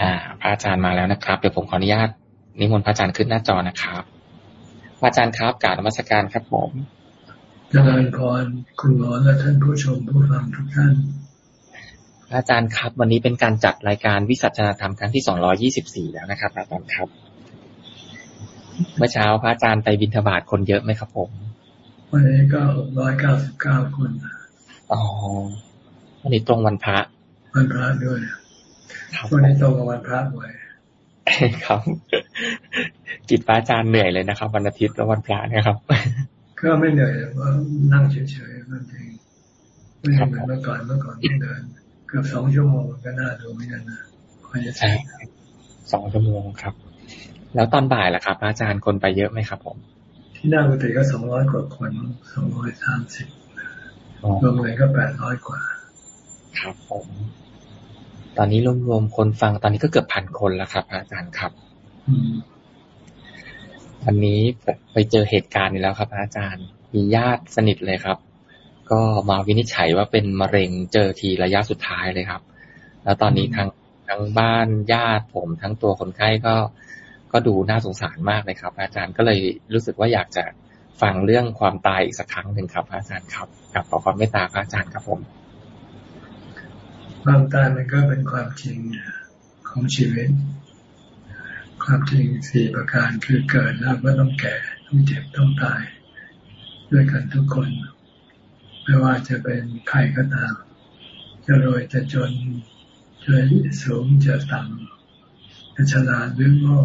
อ่า พระอาจารย์มาแล้วนะครับ เดี๋ยวผมขออนุญาตนิมนต์พระอาจารย์ขึ้นหน้าจอนะครับ พระอาจารย์ครับกราบนมัสการครับผมเจริญพรคุณหมอและท่านผู้ชมผู้ฟังทุกท่าน อาจารย์ครับ วันนี้เป็นการจัดรายการวิสัชนาธรรมครั้งที่สองรอยี่สิบสี่แล้วนะครับ อาจารย์ครับ เมื่อเช้าพระอาจารย์ไปบิณฑบาตคนเยอะไหมครับผม วันนี้ก็หกร้อยเก้าสิบเก้าคน อ๋อ วันนี้ตรงวันพระ วันพระด้วย วันนี้ตรงกับวันพระด้วยครับ จิตพระอาจารย์เหนื่อยเลยนะครับ วันอาทิตย์และวันพระนะครับ ก็ไม่เหนื่อยว่านั่งเฉยๆนั่นเองไม่เหมือนเมื่อก่อนเมื่อก่อนต้องเดินเกือบสองชั่วโมงก็น่าดูไม่กันนะใช่สองชั่วโมงครับ แล้วตอนบ่ายล่ะครับอาจารย์คนไปเยอะไหมครับ ผม ที่หน้ากุฏิก็สองร้อยกว่าคนสองร้อยสามสิบรวมเลยก็แปดร้อยกว่า ครับผม ตอนนี้รวมๆคนฟังตอนนี้ก็เกือบพันคนแล้วครับอาจารย์ครับวันนี้ไปเจอเหตุการณ์นี้แล้วครับ อาจารย์ มีญาติสนิทเลยครับ ก็มาวินิจฉัยว่าเป็นมะเร็งเจอทีระยะสุดท้ายเลยครับ แล้วตอนนี้ทั้งทั้งบ้านญาติผมทั้งตัวคนไข้ก็ก็ดูน่าสงสารมากเลยครับ อาจารย์ก็เลยรู้สึกว่าอยากจะฟังเรื่องความตายอีกสักครั้งหนึ่งครับ อาจารย์ครับกับขอความเมตตาพระอาจารย์ครับผม ความตายมันก็เป็นความจริงของชีวิต ความจริงสี่ประการคือเกิดแล้วก็ต้องแก่ต้องเจ็บต้องตาย ด้วยกันทุกคน ไม่ว่าจะเป็นใครก็ตาม จะรวยจะจนจะสูงจะต่ำจะฉลาดหรือโง่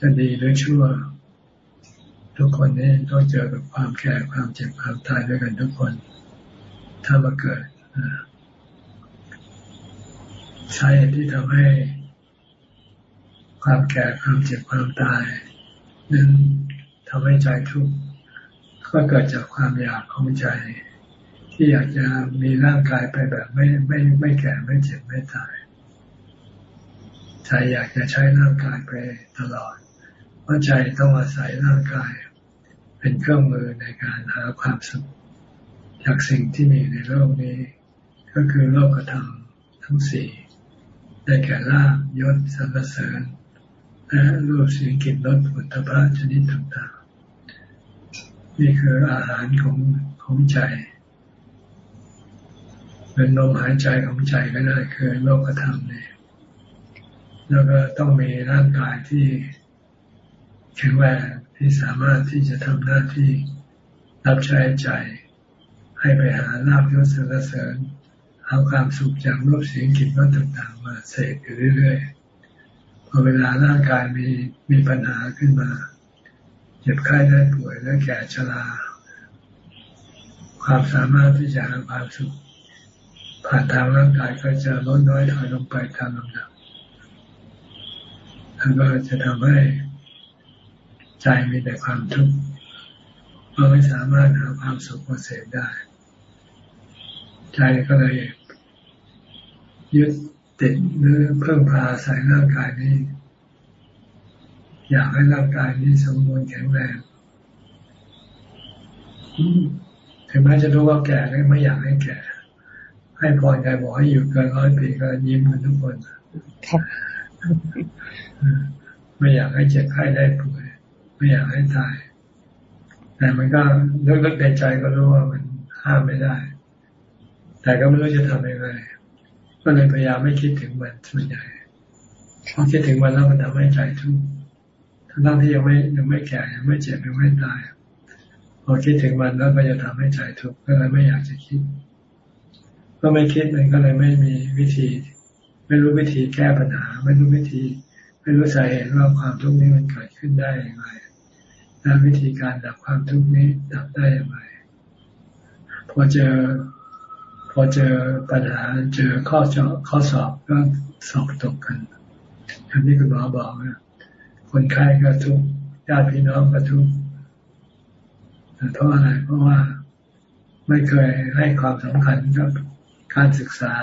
จะดีหรือชั่ว ทุกคนนี้ต้องเจอกับความแก่ความเจ็บความตายด้วยกันทุกคน ถ้ามาเกิด สาเหตุที่ทำให้ ความแก่ความเจ็บความตาย นั้นทำให้ใจทุกข์ก็เกิดจากความอยากของใจ ที่อยากจะมีร่างกายไปแบบไม่ไม่ไม่แก่ไม่เจ็บไม่ตายใจอยากจะใช้ร่างกายไปตลอด เพราะใจต้องอาศัยร่างกาย เป็นเครื่องมือในการหาความสุขจากสิ่งที่มีในโลกนี้ ก็คือโลกธรรมทั้งสี่ ได้แก่ลาบยศสรรเสริญ และรูปเสียงกลิ่นรสผลิตภัณฑ์ชนิดต่างๆ นี่คืออาหารของของใจเป็นลมหายใจของใจก็ได้คือโลกธรรมเนี่ยแล้วก็ต้องมีร่างกายที่แข็งแรงที่สามารถที่จะทำหน้าที่รับใช้ใจ ให้ไปหาลาภยศสรรเสริญ เอาความสุขจากรูปเสียงกลิ่นรสต่างๆ มาเสกอยู่เรื่อยๆ พอเวลาร่างกายมีมีปัญหาขึ้นมา เจ็บไข้ได้ป่วยและแก่ชรา ความสามารถที่จะหาความสุข ผ่านทางร่างกายก็จะลดน้อยถอยลงไปตามลำดับแล้วก็จะทำให้ใจมีแต่ความทุกข์เพราะไม่สามารถหาความสุขมาเสพได้ ใจก็เลย ยึดติดหรือเพิ่มพาใส่ร่างกายนี้ อยากให้ร่างกายนี้สมบูรณ์แข็งแรงถึงแม้จะรู้ว่าแก่ก็ไม่อยากให้แก่ ให้พรใจบอกให้อยู่เกินร้อยปีก็ยิ้มกันทุกคนไม่อยากให้เจ็บไข้ได้ป่วย ไม่อยากให้ตาย แต่มันก็ลึกๆในใจก็รู้ว่ามันห้ามไม่ได้ แต่ก็ไม่รู้จะทำยังไง ก็เลยพยายามไม่คิดถึงมันส่วนใหญ่พอคิดถึงมันแล้วมันทำให้ใจทุกข์ทั้งที่ยังไม่ยังไม่แก่ยังไม่เจ็บยังไม่ตายพอคิดถึงมันแล้วก็จะทำให้ใจทุกข์ก็เลยไม่อยากจะคิด ก็ไม่คิดมันก็เลยไม่มีวิธี ไม่รู้วิธีแก้ปัญหา ไม่รู้วิธี ไม่รู้สาเหตุว่าความทุกข์นี้มันเกิดขึ้นได้อย่างไรและวิธีการดับความทุกข์นี้ดับได้อย่างไรพอเจอ พอเจอปัญหาเจอข้อเจาะข้อสอบก็สอบตกกันอย่างที่คุณหมอบอกนะคนไข้ก็ทุกข์ญาติพี่น้องก็ทุกข์เพราะอะไรเพราะว่าไม่เคยให้ความสำคัญกับการศึกษา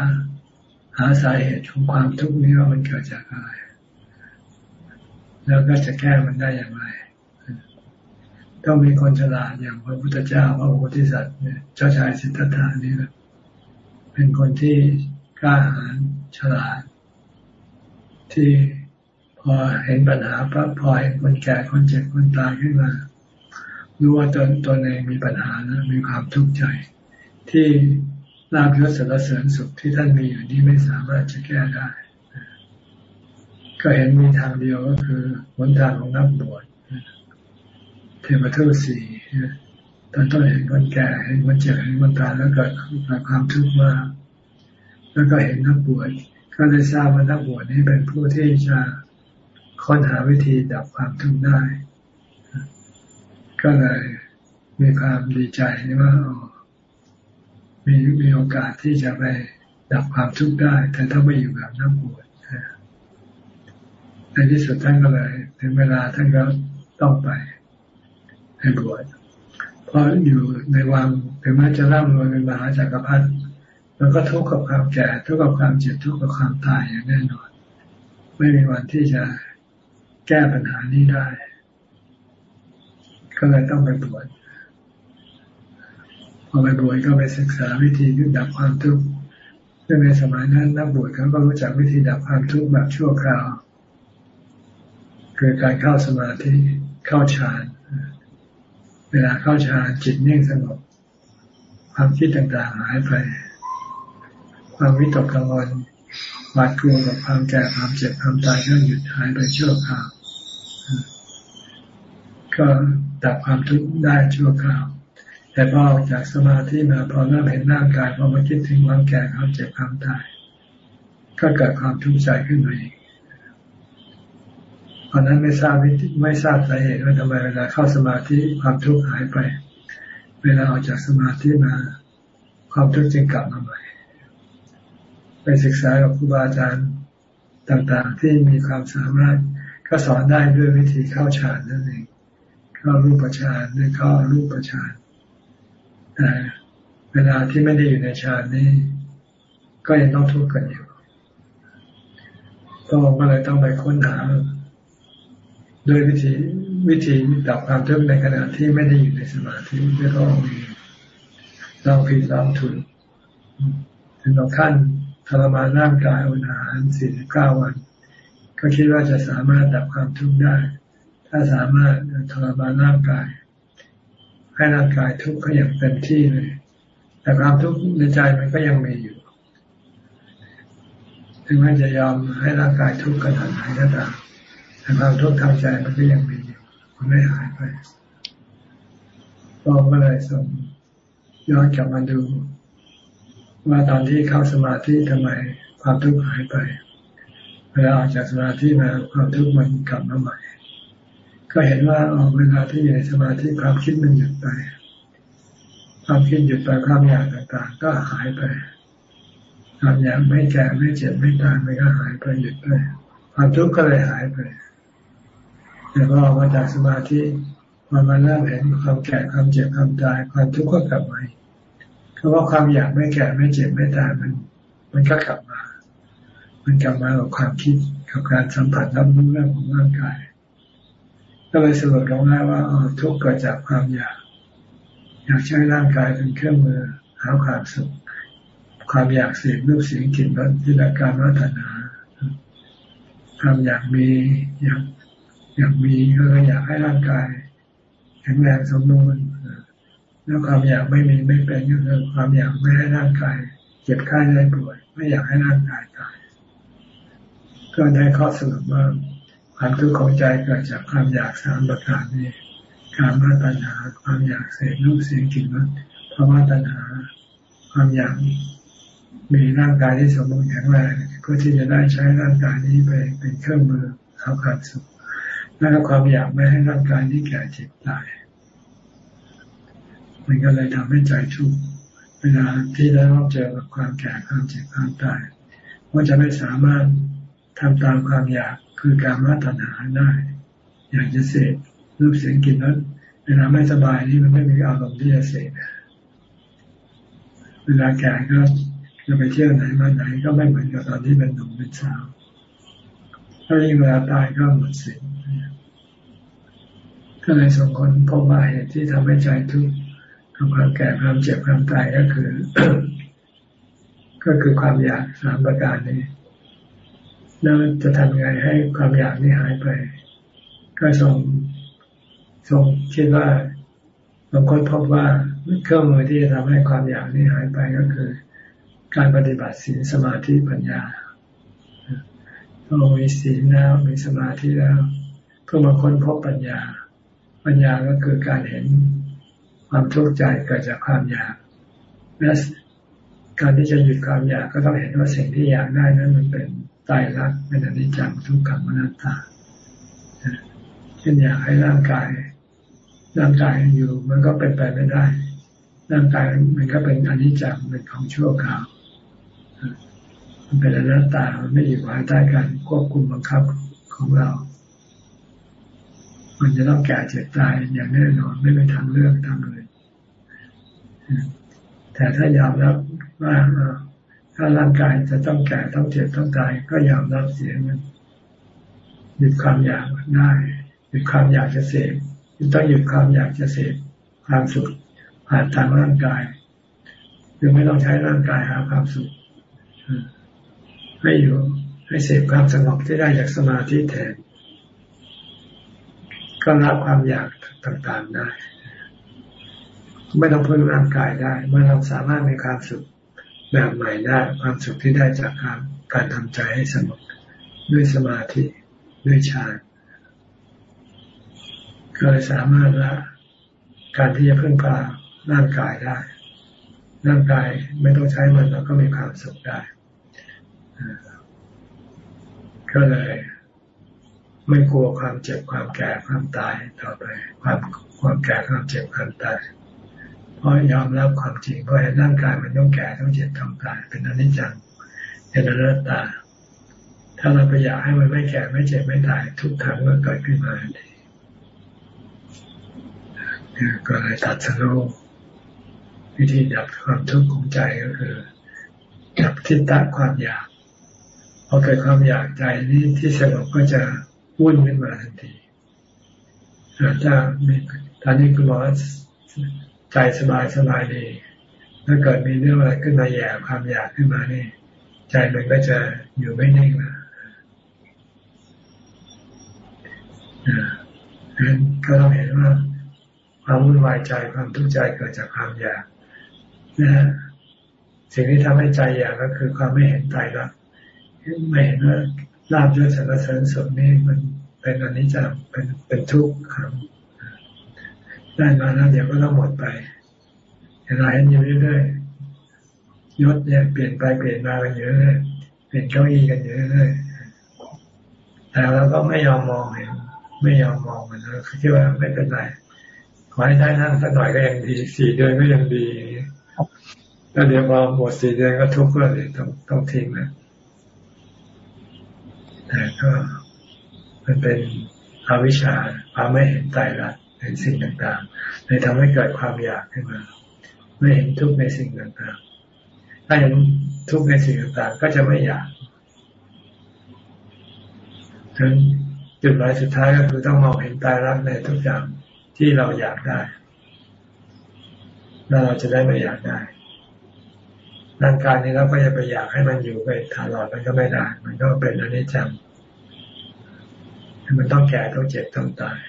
หาสาเหตุของความทุกข์นี้ว่ามันเกิดจากอะไร แล้วก็จะแก้มันได้อย่างไรต้องมีคนฉลาดอย่างพระพุทธเจ้าพระโพธิสัตว์เนี่ยเจ้าชายสิทธัตถานี่แหละ เป็นคนที่กล้าหาญฉลาด ที่พอเห็นปัญหาปั๊บพอเห็นคนแก่คนเจ็บคนตายขึ้นมารู้ว่าตนตนเองมีปัญหาแล้วมีความทุกข์ใจ ที่ลาภยศสารเสริญสุขที่ท่านมีอยู่นี้ไม่สามารถจะแก้ได้ ก็เห็นมีทางเดียวก็คือหนทางของนักบวชเทวทูตสี่ ตอนต้นเห็นคนแก่เห็นคนเจ็บเห็นคนตายแล้วเกิดความทุกข์มาก แล้วก็เห็นนักบวชก็เลยทราบว่านักบวชนี้เป็นผู้ที่จะค้นหาวิธีดับความทุกข์ได้ ก็เลยมีความดีใจว่ามีมีโอกาสที่จะไปดับความทุกข์ได้ แต่ถ้าไม่อยู่แบบนักบวชในที่สุดท่านก็เลย ถึงเวลาท่านก็ต้องไปให้บวช พราะอยู่ในวังถึงแม้จะร่ำรวยเป็นมหาจักรพรรดิมันก็ทุกข์กับความแก่ทุกข์กับความเจ็บทุกข์กับความตายอย่างแน่นอน ไม่มีวันที่จะแก้ปัญหานี้ได้ ก็เลยต้องไปบวชพอไปบวชก็ไปศึกษาวิธีดับความทุกข์ซึ่งในสมัยนั้นนักบวชเขาก็รู้จักวิธีดับความทุกข์แบบชั่วคราวคือการเข้าสมาธิเข้าฌาน เวลาเข้าฌานจิตนิ่งสงบความคิดต่างๆหายไป ความวิตกกังวลหวาดกลัวกับความแก่ความเจ็บความตายก็หยุดหายไปชั่วคราวก็ดับความทุกข์ได้ชั่วคราว แต่พอออกจากสมาธิมาพอเริ่มเห็นร่างกายพอมาคิดถึงความแก่ความเจ็บความตาย ก็เกิดความทุกข์ใจขึ้นมาอีก ตอนนั้นไม่ทราบวิธีไม่ทราบสาเหตุว่าทำไมเวลาเข้าสมาธิความทุกข์หายไป เวลาออกจากสมาธิมา ความทุกข์จึงกลับมาใหม่ ไปศึกษากับครูบาอาจารย์ต่างๆ ที่มีความสามารถก็สอนได้ด้วยวิธีเข้าฌานนั่นเองเข้ารูปฌานด้วยเข้ารูปฌานแต่เวลาที่ไม่ได้อยู่ในฌานนี้ก็ยังต้องทุกข์กันอยู่ก็เลยต้องไปค้นหา ด้วยวิธีวิธีดับความทุกข์ในขณะที่ไม่ได้อยู่ในสมาธิแล้วก็มีลองผิดลองถูกถึงเราขั้นทรมานร่างกายอาหารสี่สิบเก้าวัน ก็คิดว่าจะสามารถดับความทุกข์ได้ ถ้าสามารถทรมานร่างกาย ให้ร่างกายทุกข์ก็อย่างเต็มที่เลย แต่ความทุกข์ในใจมันก็ยังมีอยู่ ถึงแม้จะยอมให้ร่างกายทุกข์ขนาดไหนก็ตาม แต่ความทุกข์ทางใจมันก็ยังมีอยู่มันไม่หายไปก็ก็เลยส่งย้อนกลับมาดู ว่าตอนที่เข้าสมาธิทำไมความทุกข์หายไปเวลาออกจากสมาธิมาความทุกข์มันกลับมาใหม่ ก็เห็นว่าออกเวลาที่อยู่ในสมาธิความคิดมันหยุดไป ความคิดหยุดไปความอยากต่างๆ ก็หายไปความอยากไม่แก่ไม่เจ็บไม่ตายมันก็หายไปหยุดไปความทุกข์ก็เลยหายไป แต่พอออกมาจากสมาธิมันมาเริ่มเห็นความแก่ความเจ็บความตายความทุกข์ก็กลับมาเพราะว่าความอยากไม่แก่ไม่เจ็บไม่ตายมัน มันก็กลับมา มันกลับมากับความคิดกับการสัมผัสรับรู้เรื่องของร่างกาย ก็เลยสรุปลงได้ว่าทุกข์เกิดจากความอยาก อยากใช้ร่างกายเป็นเครื่องมือหาความสุขความอยากเสียงรูปเสียงกลิ่นรสที่ละการวัฒนาความอยากมีอยาก อยากมีก็อยากให้ร่างกายแข็งแรงสมบูรณ์แล้วความอยากไม่มีไม่เป็นก็คือความอยากไม่ให้ร่างกายเจ็บไข้ได้ป่วย ไม่อยากให้ร่างกายตาย ก็ได้ข้อสรุปว่าความทุกข์ของใจเกิดจากความอยากสามประการนี้การมาตัญหาความอยากเสพรูปเสียงกลิ่นรสภาวะตัญหา ความอยากมีร่างกายที่สมบูรณ์แข็งแรงเพื่อที่จะได้ใช้ร่างกายนี้ไปเป็นเครื่องมือเอาความสุข แล้วความอยากไม่ให้ร่างกายนี้แก่เจ็บตาย มันก็เลยทำให้ใจทุกข์เวลาที่ได้รับเจอกับความแก่ความเจ็บความตายว่าจะไม่สามารถทำตามความอยากคือการมาตัณหาได้ อยากจะเสพรูปเสียงกลิ่นนั้นเวลาไม่สบายนี่มันไม่มีอารมณ์ที่จะเสพเวลาแก่ก็จะไปเที่ยวไหนมาไหนก็ไม่เหมือนกับตอนที่เป็นหนุ่มเป็นสาวถ้ายิ่งเวลาตายก็หมดสิ่ง ก็เลยส่งคนพบว่าเหตุที่ทำให้ใจทุกข์ความแก่ความเจ็บความตายก็คือ ก็คือความอยากสามประการนี้แล้วจะทำไงให้ความอยากนี้หายไป ก็ทรงทรงคิดว่าบางคนพบว่าเครื่องมือที่จะทำให้ความอยากนี้หายไปก็คือ การปฏิบัติศีลสมาธิปัญญาเรามีศีลแล้วมีสมาธิแล้วเพื่อมาค้นพบปัญญา ปัญญาก็คือการเห็นความทุกข์ใจเกิดจากความอยากและการที่จะหยุดความอยากก็ต้องเห็นว่าสิ่งที่อยากได้นั้นมันเป็นตายรักเป็นอนิจจังทุกขังอนัตตาเช่นอยากให้ร่างกาย ร่างกายอยู่มันก็เป็นไปไม่ได้ ร่างกายมันก็เป็นอนิจจังเป็นของชั่วคราวมันเป็นอนัตตามันไม่อยู่ภายใต้การควบคุมบังคับของเรา มันจะต้องแก่เจ็บตายอย่างแน่นอนไม่ไปทางเลือกทางเลยแต่ถ้ายอมรับว่าถ้าร่างกายจะต้องแก่ต้องเจ็บต้องตายก็ยอมรับเสียมันหยุดความอยากได้หยุดความอยากจะเสพต้องหยุดความอยากจะเสพความสุขผ่านทางร่างกายคือไม่ต้องใช้ร่างกายหาความสุขให้อยู่ให้เสพความสงบที่ได้จากสมาธิแทน ก็รับความอยากต่างๆได้ ไม่ต้องพึ่งร่างกายได้เมื่อเราสามารถมีความสุขแบบใหม่ได้ความสุขที่ได้จากการการทำใจให้สงบด้วยสมาธิด้วยฌานก็เลยสามารถละการที่จะพึ่งพาร่างกายได้ ร่างกายไม่ต้องใช้มันเราก็มีความสุขได้ก็เลย ไม่กลัวความเจ็บความแก่ความตายต่อไป ความความแก่ความเจ็บความตายเพราะยอมรับความจริงเพราะร่างกายมันต้องแก่ต้องเจ็บต้องตาย เป็นอนิจจังเป็นอนัตตา ถ้าเราไปอยากให้มันไม่แก่ไม่เจ็บไม่ตาย ทุกครั้งก็เกิดขึ้นมาทันทีก็เลยตัดสโลวิธีดับความทุกข์ของใจก็คือดับทิฏฐิความอยากพอเกิดความอยากใจนี้ที่สงบก็จะ วุ่นขึ้นมาทันทีถ้ามีตอนนี้คุณบอใจสบายสบายดีถ้าเกิดมีเรื่องอะไรขึ้นมาแย่ความอยากขึ้นมานี่ ใจมันก็จะอยู่ไม่นิ่งนะนั้นก็ต้องเห็นว่า ความวุ่นวายใจความทุกข์ใจเกิดจากความอยากนะสิ่งที่ทำให้ใจอยากก็คือความไม่เห็นใจรักไม่เห็นว่า ลาบยศสรรเสริญสุขนี่มันเป็นอนิจจังเป็นเป็นทุกข์ครับได้มาแล้วเดี๋ยวก็ต้องหมดไปเห็นไรเห็นอยู่เรื่อยๆยศเนี่ยเปลี่ยนไปเปลี่ยนมากันเยอะเลยเปลี่ยนเก้าอี้กันเยอะเลยแต่เราก็ไม่ยอมมองเห็นไม่ยอมมองมันนะคิดว่าไม่เป็นไรขอให้ได้นั่งสักหน่อยก็ยังดีสี่เดือนก็ยังดีแล้วเดี๋ยวพอหมดสี่เดือนก็ทุกข์ก็เลยต้องต้องทิ้งนะ แต่ก็มันเป็นอวิชชาความไม่เห็นใจรักเห็นสิ่งต่างๆเลยทำให้เกิดความอยากขึ้นมา ไม่เห็นทุกข์ในสิ่งต่างๆ ถ้าเห็นทุกข์ในสิ่งต่างๆ ก็จะไม่อยากถึงจุดหมายสุดท้ายก็คือต้องมองเห็นตายรักในทุกอย่างที่เราอยากได้ แล้วเราจะได้ไม่อยากได้ ร่างกายนี้เราก็จะไปอยากให้มันอยู่ไปตลอดมันก็ไม่ได้ มันก็เป็นอนิจจังมันต้องแก่ต้องเจ็บต้องตาย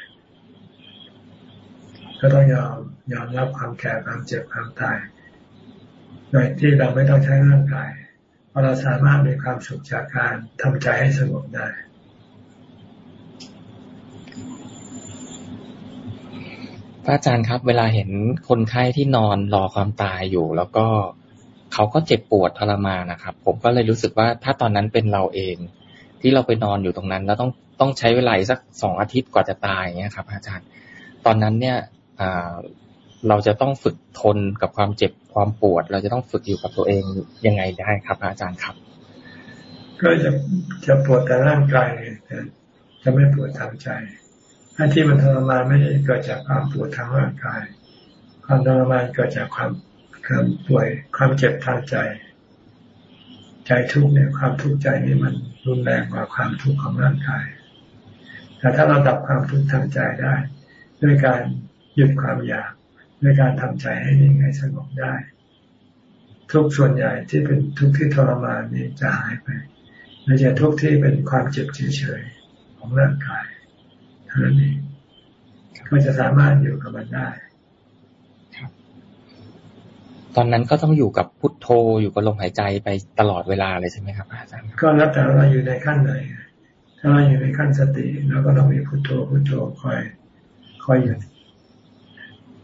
ก็ต้องยอมยอมรับความแก่ความเจ็บความตายโดยที่เราไม่ต้องใช้ร่างกายเพราะเราสามารถมีความสุขจากการทำใจให้สงบได้ พระอาจารย์ครับ เวลาเห็นคนไข้ที่นอนรอความตายอยู่แล้วก็ เขาก็เจ็บปวดทรมานนะครับ ผมก็เลยรู้สึกว่าถ้าตอนนั้นเป็นเราเอง ที่เราไปนอนอยู่ตรงนั้น แล้วต้องต้องใช้เวลาสักสองอาทิตย์กว่าจะตายอย่างเงี้ยครับ อาจารย์ ตอนนั้นเนี่ยเราจะต้องฝึกทนกับความเจ็บความปวด เราจะต้องฝึกอยู่กับตัวเองยังไงได้ครับ อาจารย์ครับ ก็จะจะปวดแต่ร่างกายแต่จะไม่ปวดทางใจที่มันทรมานไม่ได้เกิดจากความปวดทางร่างกาย ความทรมานเกิดจากความ ความป่วยความเจ็บทางใจ ใจทุกข์เนี่ยความทุกข์ใจนี่มันรุนแรงกว่าความทุกข์ของร่างกายแต่ถ้าเราดับความทุกข์ทางใจได้ ด้วยการหยุดความอยากด้วยการทำใจให้นิ่งให้สงบได้ ทุกส่วนใหญ่ที่เป็นทุกข์ที่ทรมานนี่จะหายไปโดไม่ใช่ทุกข์ที่เป็นความเจ็บเฉยๆของร่างกายเท่านั้นเองก็จะสามารถอยู่กับมันได้ ตอนนั้นก็ต้องอยู่กับพุทโธอยู่กับลมหายใจไปตลอดเวลาเลยใช่ไหมครับอาจารย์ก็แล้วแต่เราอยู่ในขั้นไหนถ้าเราอยู่ในขั้นสติเราก็ต้องมีพุทโธพุทโธคอยคอยอยู่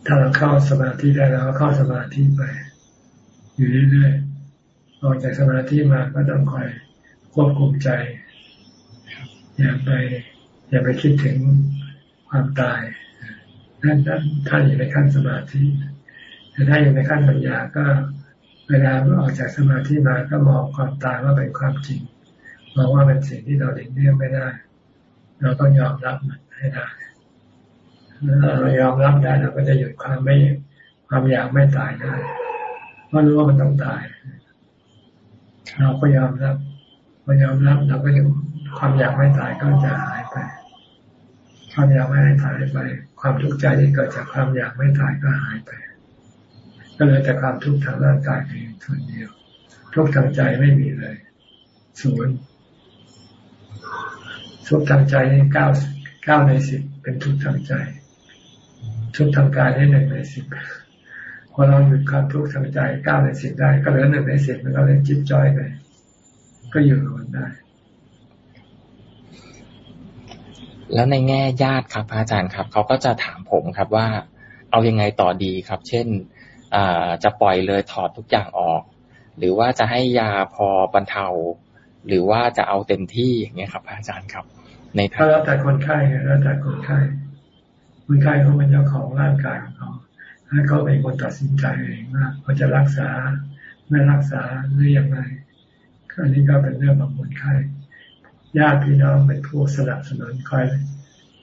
ถ้าเราเข้าสมาธิได้เราก็เข้าสมาธิไป อยู่เรื่อยๆออกจากสมาธิมาก็ต้องคอยควบคุมใจ อย่าไป อย่าไปคิดถึงความตายนั่นท่านอยู่ในขั้นสมาธิ แต่ถ้าอยู่ในขั้นปัญญาก็เวลาออกจากสมาธิมาก็มองความตายว่าเป็นความจริงมองว่าเป็นสิ่งที่เราเลีกเลี่ยงไม่ได้ เราต้องยอมรับมันให้ได้เรายอมรับได้เราก็จะหยุดความไม่ความอยากไม่ตายได้เพราะรู้ว่ามันต้องตาย เราก็ยอมรับพอยอมรับเราก็จะความอยากไม่ตายก็จะหายไป ความอยากไม่ให้ตายไป ความทุกข์ใจที่เกิดจากความอยากไม่ตายก็หายไป ก็เลยแต่ความทุกข์ทางร่างกายเพียงส่วนเดียว ทุกข์ทางใจไม่มีเลยศูนย์ทุกข์ทางใจนี่เก้าเก้าในสิบเป็นทุกข์ทางใจ ทุกข์ทางกายนี่หนึ่งในสิบพอเราหยุดความทุกข์ทางใจเก้าในสิบได้ ก็เหลือหนึ่งในสิบมันก็เลยจิบจ้อยไปก็อยู่กับมันได้ แล้วในแง่ญาติครับอาจารย์ครับ เขาก็จะถามผมครับว่า เอายังไงต่อดีครับ เช่น จะปล่อยเลยถอดทุกอย่างออก หรือว่าจะให้ยาพอบรรเทา หรือว่าจะเอาเต็มที่อย่างเงี้ยครับ อาจารย์ครับ ในทาแล้วแต่คนไข้แล้วแต่คนไข้คนไข้เขาเป็นเจ้าของร่างกายของเขาให้เขาเป็นคนตัดสินใจเองว่าเขาจะรักษาไม่รักษาหรือยังไงอันนี้ก็เป็นเรื่องของคนไข้ญาติพี่น้องเป็นผู้สนับสนุนคอย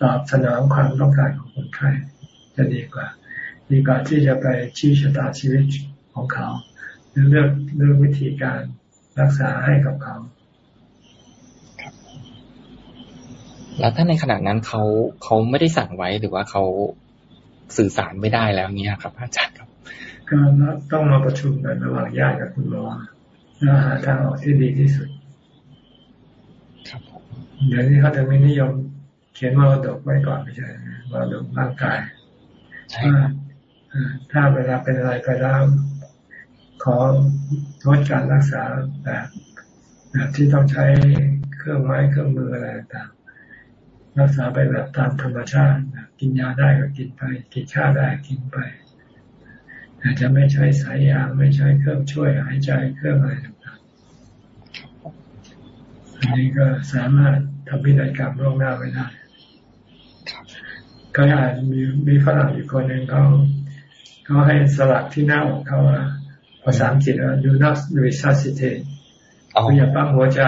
ตอบสนองความต้องการของคนไข้จะดีกว่า ดีกว่าที่จะไปชี้ชะตาชีวิตของเขาหรือเลือกเลือกวิธีการรักษาให้กับเขาแล้วถ้าในขณะนั้นเขาเขาไม่ได้สั่งไว้หรือว่าเขาสื่อสารไม่ได้แล้วเนี่ยครับอาจารย์ครับก็ต้องมาประชุมกันระหว่างญาติกับคุณหมอแล้วหาทางออกที่ดีที่สุดครับเดี๋ยวนี้เขาจะไม่นิยมเขียนมรดกไว้ก่อนไม่ใช่มรดกร่างกายใช่ ถ้าเวลาเป็นอะไรไปแล้วของดการรักษาแบบแบบที่ต้องใช้เครื่องไม้เครื่องมืออะไรต่างรักษาไปแบบตามธรรมชาติกินยาได้ก็กินไป กินข้าวได้กินไปอาจจะไม่ใช้สายยางไม่ใช้เครื่องช่วยหายใจเครื่องอะไรต่างๆอันนี้ก็สามารถทำพิธีกรรมล่วงหน้าไปได้ก็อาจมีมีฝรั่งอยู่คนหนึ่งเขา เขาให้สลักที่หน้าอกเขาภาษาอังกฤษว่า do not resuscitate อย่าปั๊มหัวใจ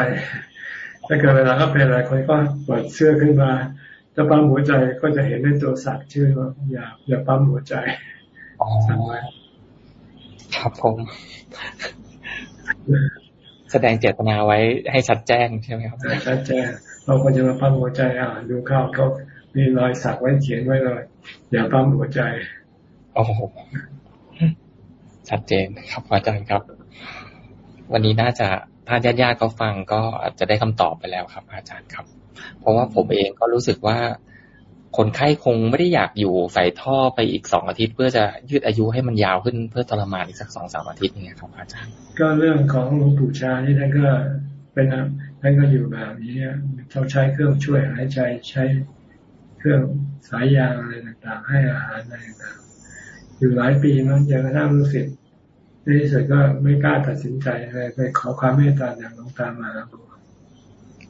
ถ้าเกิดเวลาเขาเป็นอะไรคนก็เปิดเสื้อขึ้นมาถ้าปั๊มหัวใจก็จะเห็นในตัวสักชื่อว่าอย่าอย่าปั๊มหัวใจสั่งไว้ครับผมแสดงเจตนาไว้ให้ชัดแจ้งใช่ไหมครับชัดแจ้งเราก็จะมาปั๊มหัวใจอ่าดูเข้าเขามีรอยสักไว้เขียนไว้เลยอย่าปั๊มหัวใจ โอ้โหชัดเจนครับ อาจารย์ครับ วันนี้น่าจะถ้าญาติญาติเขาฟังก็อาจจะได้คำตอบไปแล้วครับ อาจารย์ครับ เพราะว่าผมเองก็รู้สึกว่า คนไข้คงไม่ได้อยากอยู่ใส่ท่อไปอีกสองอาทิตย์ เพื่อจะยืดอายุให้มันยาวขึ้นเพื่อทรมานอีกสักสองสามอาทิตย์นี่ครับ อาจารย์ ก็เรื่องของหลวงปู่ชาที่ท่านก็เป็นท่านก็อยู่แบบนี้ต้องใช้เครื่องช่วยหายใจใช้เครื่องสายยางอะไรต่างๆ ให้อาหารอะไรต่าง อยู่หลายปีมั้งจนกระทั่งรู้สึกในที่สุดก็ไม่กล้าตัดสินใจเลยไปขอความเมตตาจากหลวงตามา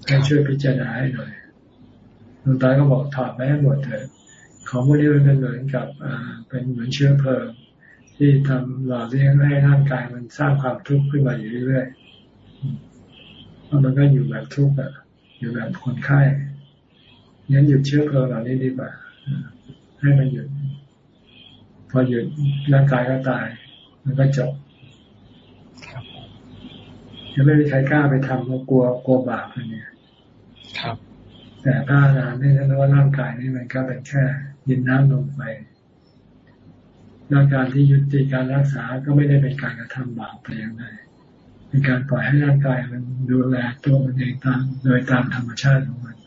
ให้ช่วยพิจารณาให้หน่อยหลวงตาก็บอกถอดไปให้หมดเถอะของพวกนี้มันเหมือนกับอ่าเป็นเหมือนเชื้อเพลิงที่ทำหล่อเลี้ยงให้ร่างกายมันสร้างความทุกข์ขึ้นมาอยู่เรื่อยๆเพราะมันก็อยู่แบบทุกข์อะ อยู่แบบคนไข้งั้นหยุดเชื้อเพลิงเหล่านี้ดีกว่าให้มันหยุด อหยุดร่างกายก็ตาย มันก็จบยังไม่มีใครกล้าไปทำเพราะกลัวกลัวบาปอะไรเนี่ยครับ แต่ถ้านานนี่นะว่าร่างกายนี่มันก็เป็นแค่ยินน้ำลงไปร่างกายที่ยุติการรักษาก็ไม่ได้เป็นการกระทำบาปแต่อย่างใดเป็นการปล่อยให้ร่างกายมันดูแลตัวมันเองตามโดยตามธรรมชาติของมัน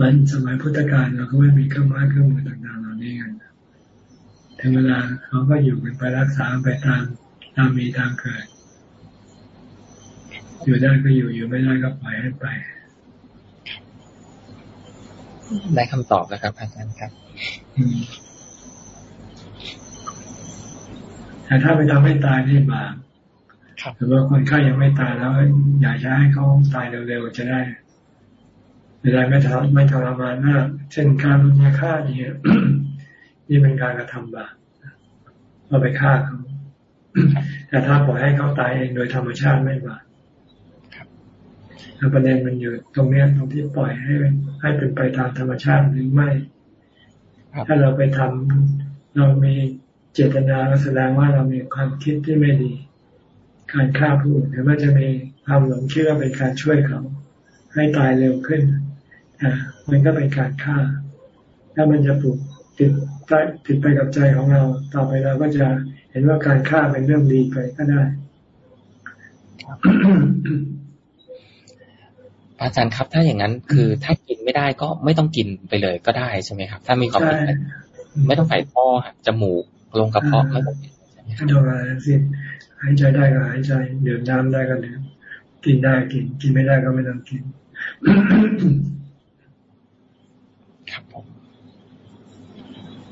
มันสมัยพุทธกาลเราก็ไม่มีเครื่องไม้เครื่องมือต่างๆเหล่านี้กัน ถึงเวลาเขาก็อยู่กันไปรักษาไปตามตามมีตามเกิด อยู่ได้ก็อยู่อยู่ไม่ได้ก็ปล่อยให้ไป ได้คำตอบแล้วครับ อาจารย์ครับแต่ถ้าไปทำให้ตายนี่บาปหรือว่าคนไข้ยังไม่ตายแล้วอยากจะให้เขาตายเร็วๆจะได้จะได้ไม่ทรไม่ทรมานมากเช่นการรุนยาฆ่าเนี่ย นี่เป็นการกระทำบาปเราไปฆ่าเขาแต่ถ้าปล่อยให้เขาตายเองโดยธรรมชาติไม่บาปประเด็นมันอยู่ตรงนี้ตรงที่ปล่อยให้ให้เป็นไปตามธรรมชาติหรือไม่ ถ้าเราไปทำเรามีเจตนาแสดงว่าเรามีความคิดที่ไม่ดี การฆ่าผู้อื่นหรือว่าจะมีความหลงเชื่อเป็นการช่วยเขา ให้ตายเร็วขึ้นอ่ามันก็เป็นการฆ่า ถ้ามันจะปลุกติด ติดไปกับใจของเรา ต่อไปเราก็จะเห็นว่าการฆ่าเป็นเรื่องดีไปก็ได้อาจารย์ครับ ถ้าอย่างนั้นคือถ้ากินไม่ได้ก็ไม่ต้องกินไปเลยก็ได้ใช่ไหมครับ ถ้ามีความเป็นไม่ต้องใส่ท่อจมูกลงกระเพาะไม่ต้องไม่ต้องอะไรสิหายใจได้ก็หายใจดื่มน้ำได้ก็ดื่มกินได้กิน กินไม่ได้ก็ไม่ต้องกิน ครับผม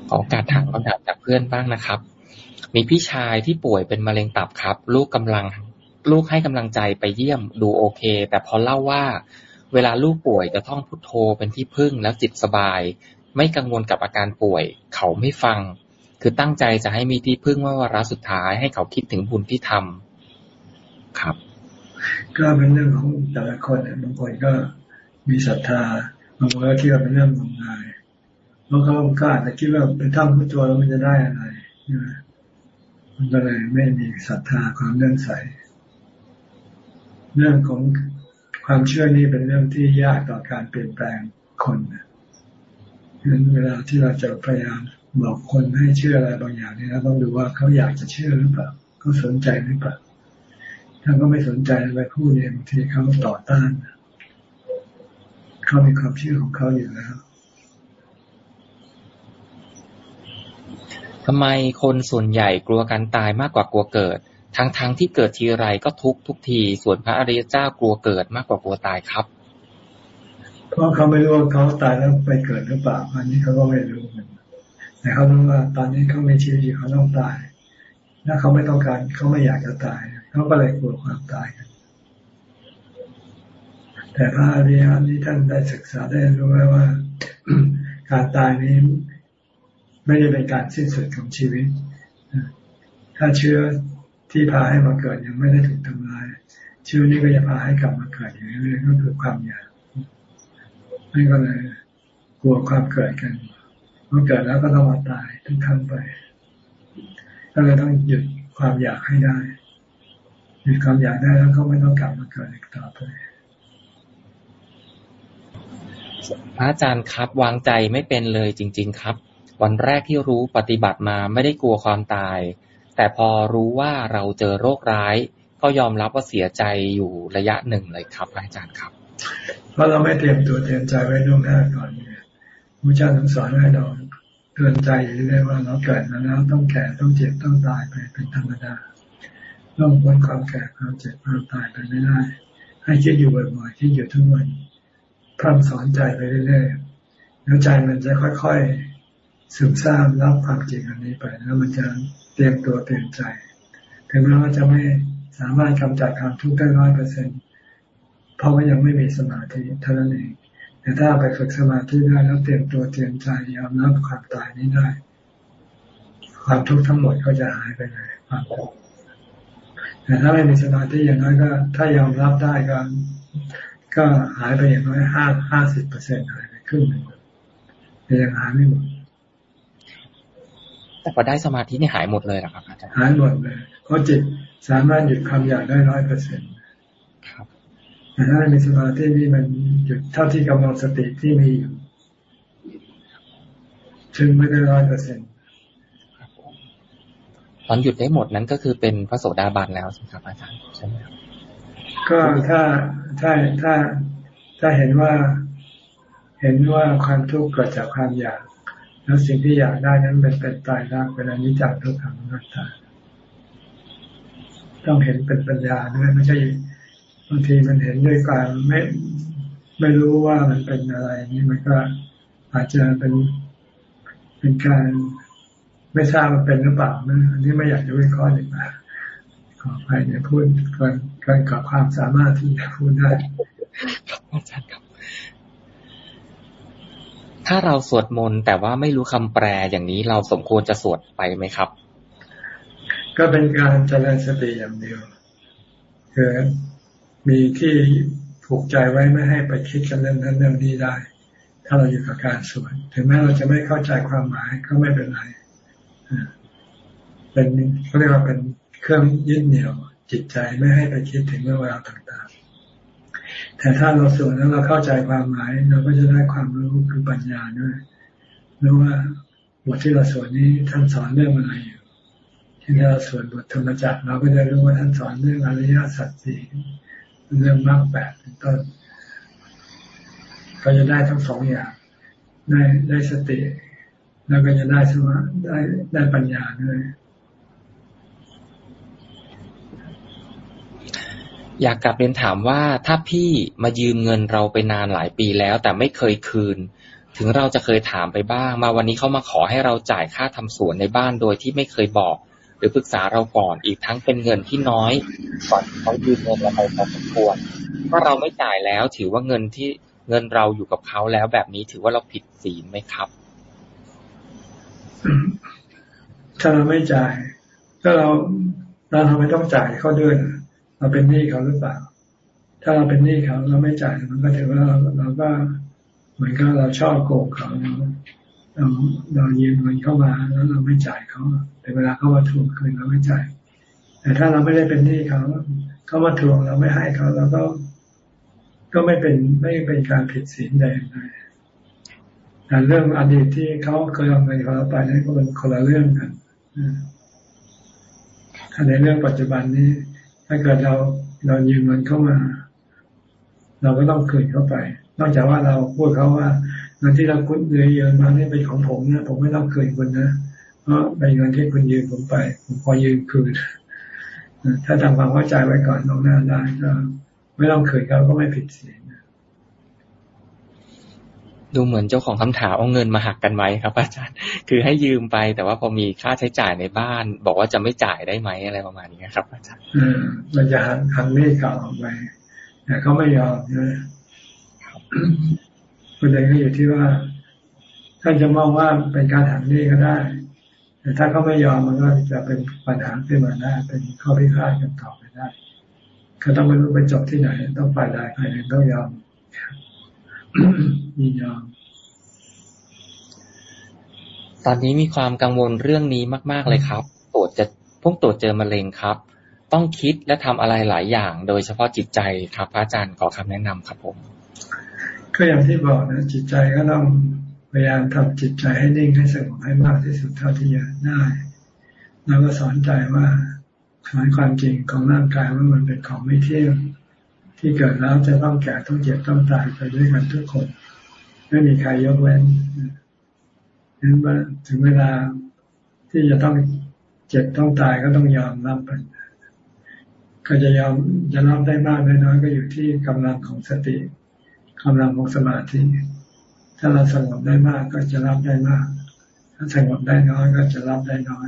ขอโอกาสถามคำถามจากเพื่อนบ้างนะครับ มีพี่ชายที่ป่วยเป็นมะเร็งตับครับ ลูกกำลังลูกให้กำลังใจไปเยี่ยมดูโอเค แต่พอเล่าว่า เวลาลูกป่วยจะท่องพุทโธเป็นที่พึ่งแล้วจิตสบาย ไม่กังวลกับอาการป่วย เขาไม่ฟัง คือตั้งใจจะให้มีที่พึ่งว่าวาระสุดท้ายให้เขาคิดถึงบุญที่ทำครับ ก็เป็นเรื่องของแต่ละคนบางคนก็มีศรัทธาบางคนก็คิดว่าเป็นเรื่องงมงาย บางคนก็อาจจะคิดว่าเป็นท่องพุทโธแล้วมันจะได้อะไรมันก็เลยไม่มีศรัทธาความเลื่อมใส เรื่องของความเชื่อนี้เป็นเรื่องที่ยากต่อการเปลี่ยนแปลงคนนะฉะนั้นเวลาที่เราจะพยายามบอกคนให้เชื่ออะไรบางอย่างนี่เราต้องดูว่าเขาอยากจะเชื่อหรือเปล่าเขาสนใจหรือเปล่าถ้าเขาไม่สนใจไปพูดเนี่ยบางทีเขาต่อต้านเขามีความเชื่อของเขาอยู่แล้ว ทำไมคนส่วนใหญ่กลัวการตายมากกว่ากลัวเกิดทางทางที่เกิดทีไรก็ทุกทุกที ส่วนพระอริยเจ้ากลัวเกิดมากกว่ากลัวตายครับ เพราะเขาไม่รู้ว่าเขาตายแล้วไปเกิดหรือเปล่า อันนี้เขาก็ไม่รู้แต่เขารู้ว่าตอนนี้เขาไม่ชีวิตอยู่เขาต้องตาย ถ้าเขาไม่ต้องการเขาไม่อยากจะตายเขาก็เลยกลัวความตายกันแต่พระอริยนี้ท่านได้ศึกษาได้รู้ไว้ว่า การตายนี้ ไม่ได้เป็นการสิ้นสุดของชีวิต ถ้าเชื้อที่พาให้มาเกิดยังไม่ได้ถูกทำลาย เชื่อนี้ก็จะพาให้กลับมาเกิดอย่างนี้ก็คือความอยากนั่นก็เลยกลัวความเกิดกันเมื่อเกิดแล้วก็ต้องมาตายทุกครั้งไปก็เลยต้องหยุดความอยากให้ได้หยุดความอยากได้แล้วก็ไม่ต้องกลับมาเกิดอีกต่อไปพระอาจารย์ครับวางใจไม่เป็นเลยจริง ๆ ครับ วันแรกที่รู้ปฏิบัติมาไม่ได้กลัวความตาย แต่พอรู้ว่าเราเจอโรคร้าย ก็ยอมรับว่าเสียใจอยู่ระยะหนึ่งเลยครับอาจารย์ครับ เพราะเราไม่เตรียมตัวเตรียมใจไว้ล่วงหน้าก่อนเนี่ยพระเจ้าสอนให้เราเตือนใจอยู่เรื่อยว่าเราเกิดมาแล้วต้องแก่ต้องเจ็บต้องตายไปเป็นธรรมดาต้องพ้นความแก่ความเจ็บความตายไปไม่ได้ ให้คิดอยู่บ่อยๆคิดอยู่ทุกวันพร่ำสอนใจไปเรื่อยๆแล้วใจมันจะค่อยๆ ซึมซาบรับความจริงอันนี้ไป แล้วมันจะเตรียมตัวเตรียมใจ ถึงแม้ว่าจะไม่สามารถกำจัดความทุกข์ได้ร้อยเปอร์เซ็นเพราะว่ายังไม่มีสมาธิเท่านั้นเอง แต่ถ้าไปฝึกสมาธิได้แล้วเตรียมตัวเตรียมใจยอมรับความตายนี้ได้ ความทุกข์ทั้งหมดก็จะหายไปเลยความทุกข์แต่ถ้าไม่มีสมาธิอย่างน้อยก็ ถ้ายอมรับได้ก็ก็หายไปอย่างน้อยห้าห้าสิบเปอร์เซ็นหายไปครึ่งหนึ่งแต่ยังหายไม่หมด พอได้สมาธินี่หายหมดเลยหรอครับอาจารย์หายหมดเลยเพราะจิตสามารถหยุดความอยากได้ร้อยเปอร์เซ็นต์ครับแต่ถ้ามีสมาธินี่มันหยุดเท่าที่กำลังสติที่มีอยู่ถึงไม่ได้ร้อยเปอร์เซ็นต์ตอนหยุดได้หมดนั้นก็คือเป็นพระโสดาบันแล้วใช่ไหมครับอาจารย์ใช่ไหมครับก็ถ้าถ้าถ้าถ้าเห็นว่า เห็นว่าความทุกข์เกิดจากความอยาก แล้วสิ่งที่อยากได้นั้นเป็นเป็นตายรักเป็นอนิจจ์ทุกขังนัตตาต้องเห็นเป็นปัญญาด้วยไม่ใช่บางทีมันเห็นด้วยการไม่ไม่รู้ว่ามันเป็นอะไรนี่มันก็อาจจะเป็นเป็นการไม่ทราบมันเป็นหรือเปล่านะอันนี้ไม่อยากจะวิเคราะห์ดีกว่าขอไปเนี่ยพูดเกินเกินกับความสามารถที่จะพูดได้อาจารย์ครับ ถ้าเราสวดมนต์แต่ว่าไม่รู้คำแปลอย่างนี้เราสมควรจะสวดไปไหมครับ ก็เป็นการเจริญสติอย่างเดียวคือมีที่ผูกใจไว้ไม่ให้ไปคิดกันเรื่องนั้นเรื่องนี้ได้ ถ้าเราอยู่กับการสวดถึงแม้เราจะไม่เข้าใจความหมายก็ไม่เป็นไรเป็นเขาเรียกว่าเป็นเครื่องยึดเหนี่ยวจิตใจไม่ให้ไปคิดถึงเรื่องราวต่างๆ แต่ถ้าเราสวดแล้วเราเข้าใจความหมาย เราก็จะได้ความรู้คือปัญญาด้วยรู้ว่าบทที่เราสวดนี้ท่านสอนเรื่องอะไรอยู่ที่เราสวดบทธรรมจักรเราก็จะรู้ว่าท่านสอนเรื่องอริยสัจสี่เรื่องมรรคแปดเป็นต้นก็จะได้ทั้งสองอย่างได้ได้สติ แล้วก็จะได้สมาได้ได้ปัญญาด้วย อยากกลับเรียนถามว่าถ้าพี่มายืมเงินเราไปนานหลายปีแล้ว แต่ไม่เคยคืน ถึงเราจะเคยถามไปบ้าง มาวันนี้เขามาขอให้เราจ่ายค่าทำสวนในบ้านโดยที่ไม่เคยบอก หรือปรึกษาเราก่อนอีกทั้งเป็นเงินที่น้อยก่อนเขายืมเงินเราไปพอสมควรถ้าเราไม่จ่ายแล้วถือว่าเงินที่เงินเราอยู่กับเขาแล้วแบบนี้ถือว่าเราผิดศีลไหมครับ ถ้าเราไม่จ่ายก็เราเราทำไมต้องจ่ายเขาด้วย เราเป็นหนี้เขาหรือเปล่า ถ้าเราเป็นหนี้เขาเราไม่จ่ายมันก็ถือว่าเราเราก็เหมือนกับเราชอบโกงเขาเราเราเรายืมเงินเข้ามาแล้วเราไม่จ่ายเขาแต่เวลาเขามาทวงคืนเราไม่จ่าย แต่ถ้าเราไม่ได้เป็นหนี้เขาเขามาทวงเราไม่ให้เขาเราก็ ก็ไม่เป็นไม่เป็นการผิดศีลใดเลยแต่เรื่องอดีตที่เขาเคยเอาเงินเขาไปนั่นก็เป็นคนละเรื่องกันถ้าในเรื่องปัจจุบันนี้ ถ้าเกิดเราเรายืมเงินเข้ามา เราก็ต้องคืนเข้าไป นอกจากว่าเราพูดเขาว่าเงินที่เราคุณยืมมานี่เป็นของผมนะผมไม่ต้องคืนคุณนะเพราะเป็นเงินที่คุณยืมผมไป ผมพอยืมคืนถ้าทำความเข้าใจไว้ก่อนตรงหน้าได้ก็ไม่ต้องคืนเขาก็ไม่ผิดศีล ดูเหมือนเจ้าของคำถามเอาเงินมาหักกันไหมครับ อาจารย์ คือให้ยืมไป แต่ว่าพอมีค่าใช้จ่ายในบ้าน บอกว่าจะไม่จ่ายได้ไหมอะไรประมาณนี้ครับ อาจารย์มันจะหักหักนี้เก่าออกไปแต่เขาไม่ยอมนะประเด็นก็อยู่ที่ว่าท่านจะมองว่าเป็นการหักนี้ก็ได้ แต่ถ้าเขาไม่ยอมมันก็จะเป็นปัญหาขึ้นมาได้เป็นข้อพิพาทกันต่อไปได้ก็ต้องไปรู้ไปจบที่ไหน ต้องฝ่ายใดฝ่ายหนึ่งต้องยอม ยินยอมตอนนี้มีความกังวลเรื่องนี้มาก ๆเลยครับ ตรวจจะพวกตรวจเจอมะเร็งครับ ต้องคิดและทำอะไรหลายอย่าง โดยเฉพาะจิตใจครับพระอาจารย์ขอคำแนะนำครับผม ก็อย่างที่บอกนะจิตใจก็ต้องพยายามทำจิตใจให้นิ่งให้สงบให้มากที่สุดเท่าที่จะได้แล้วก็สอนใจว่าสอนความจริงของร่างกายว่ามันเป็นของไม่เที่ยง ที่เกิดแล้วจะต้องแก่ต้องเจ็บต้องตายไปด้วยกันทุกคน ไม่มีใครยกเว้นนั้นว่าถึงเวลาที่จะต้องเจ็บต้องตายก็ต้องยอมรับมันก็จะยอมจะรับได้มากได้น้อยก็อยู่ที่กำลังของสติกำลังของสมาธิถ้าเราสงบได้มากก็จะรับได้มาก ถ้าสงบได้น้อยก็จะรับได้น้อย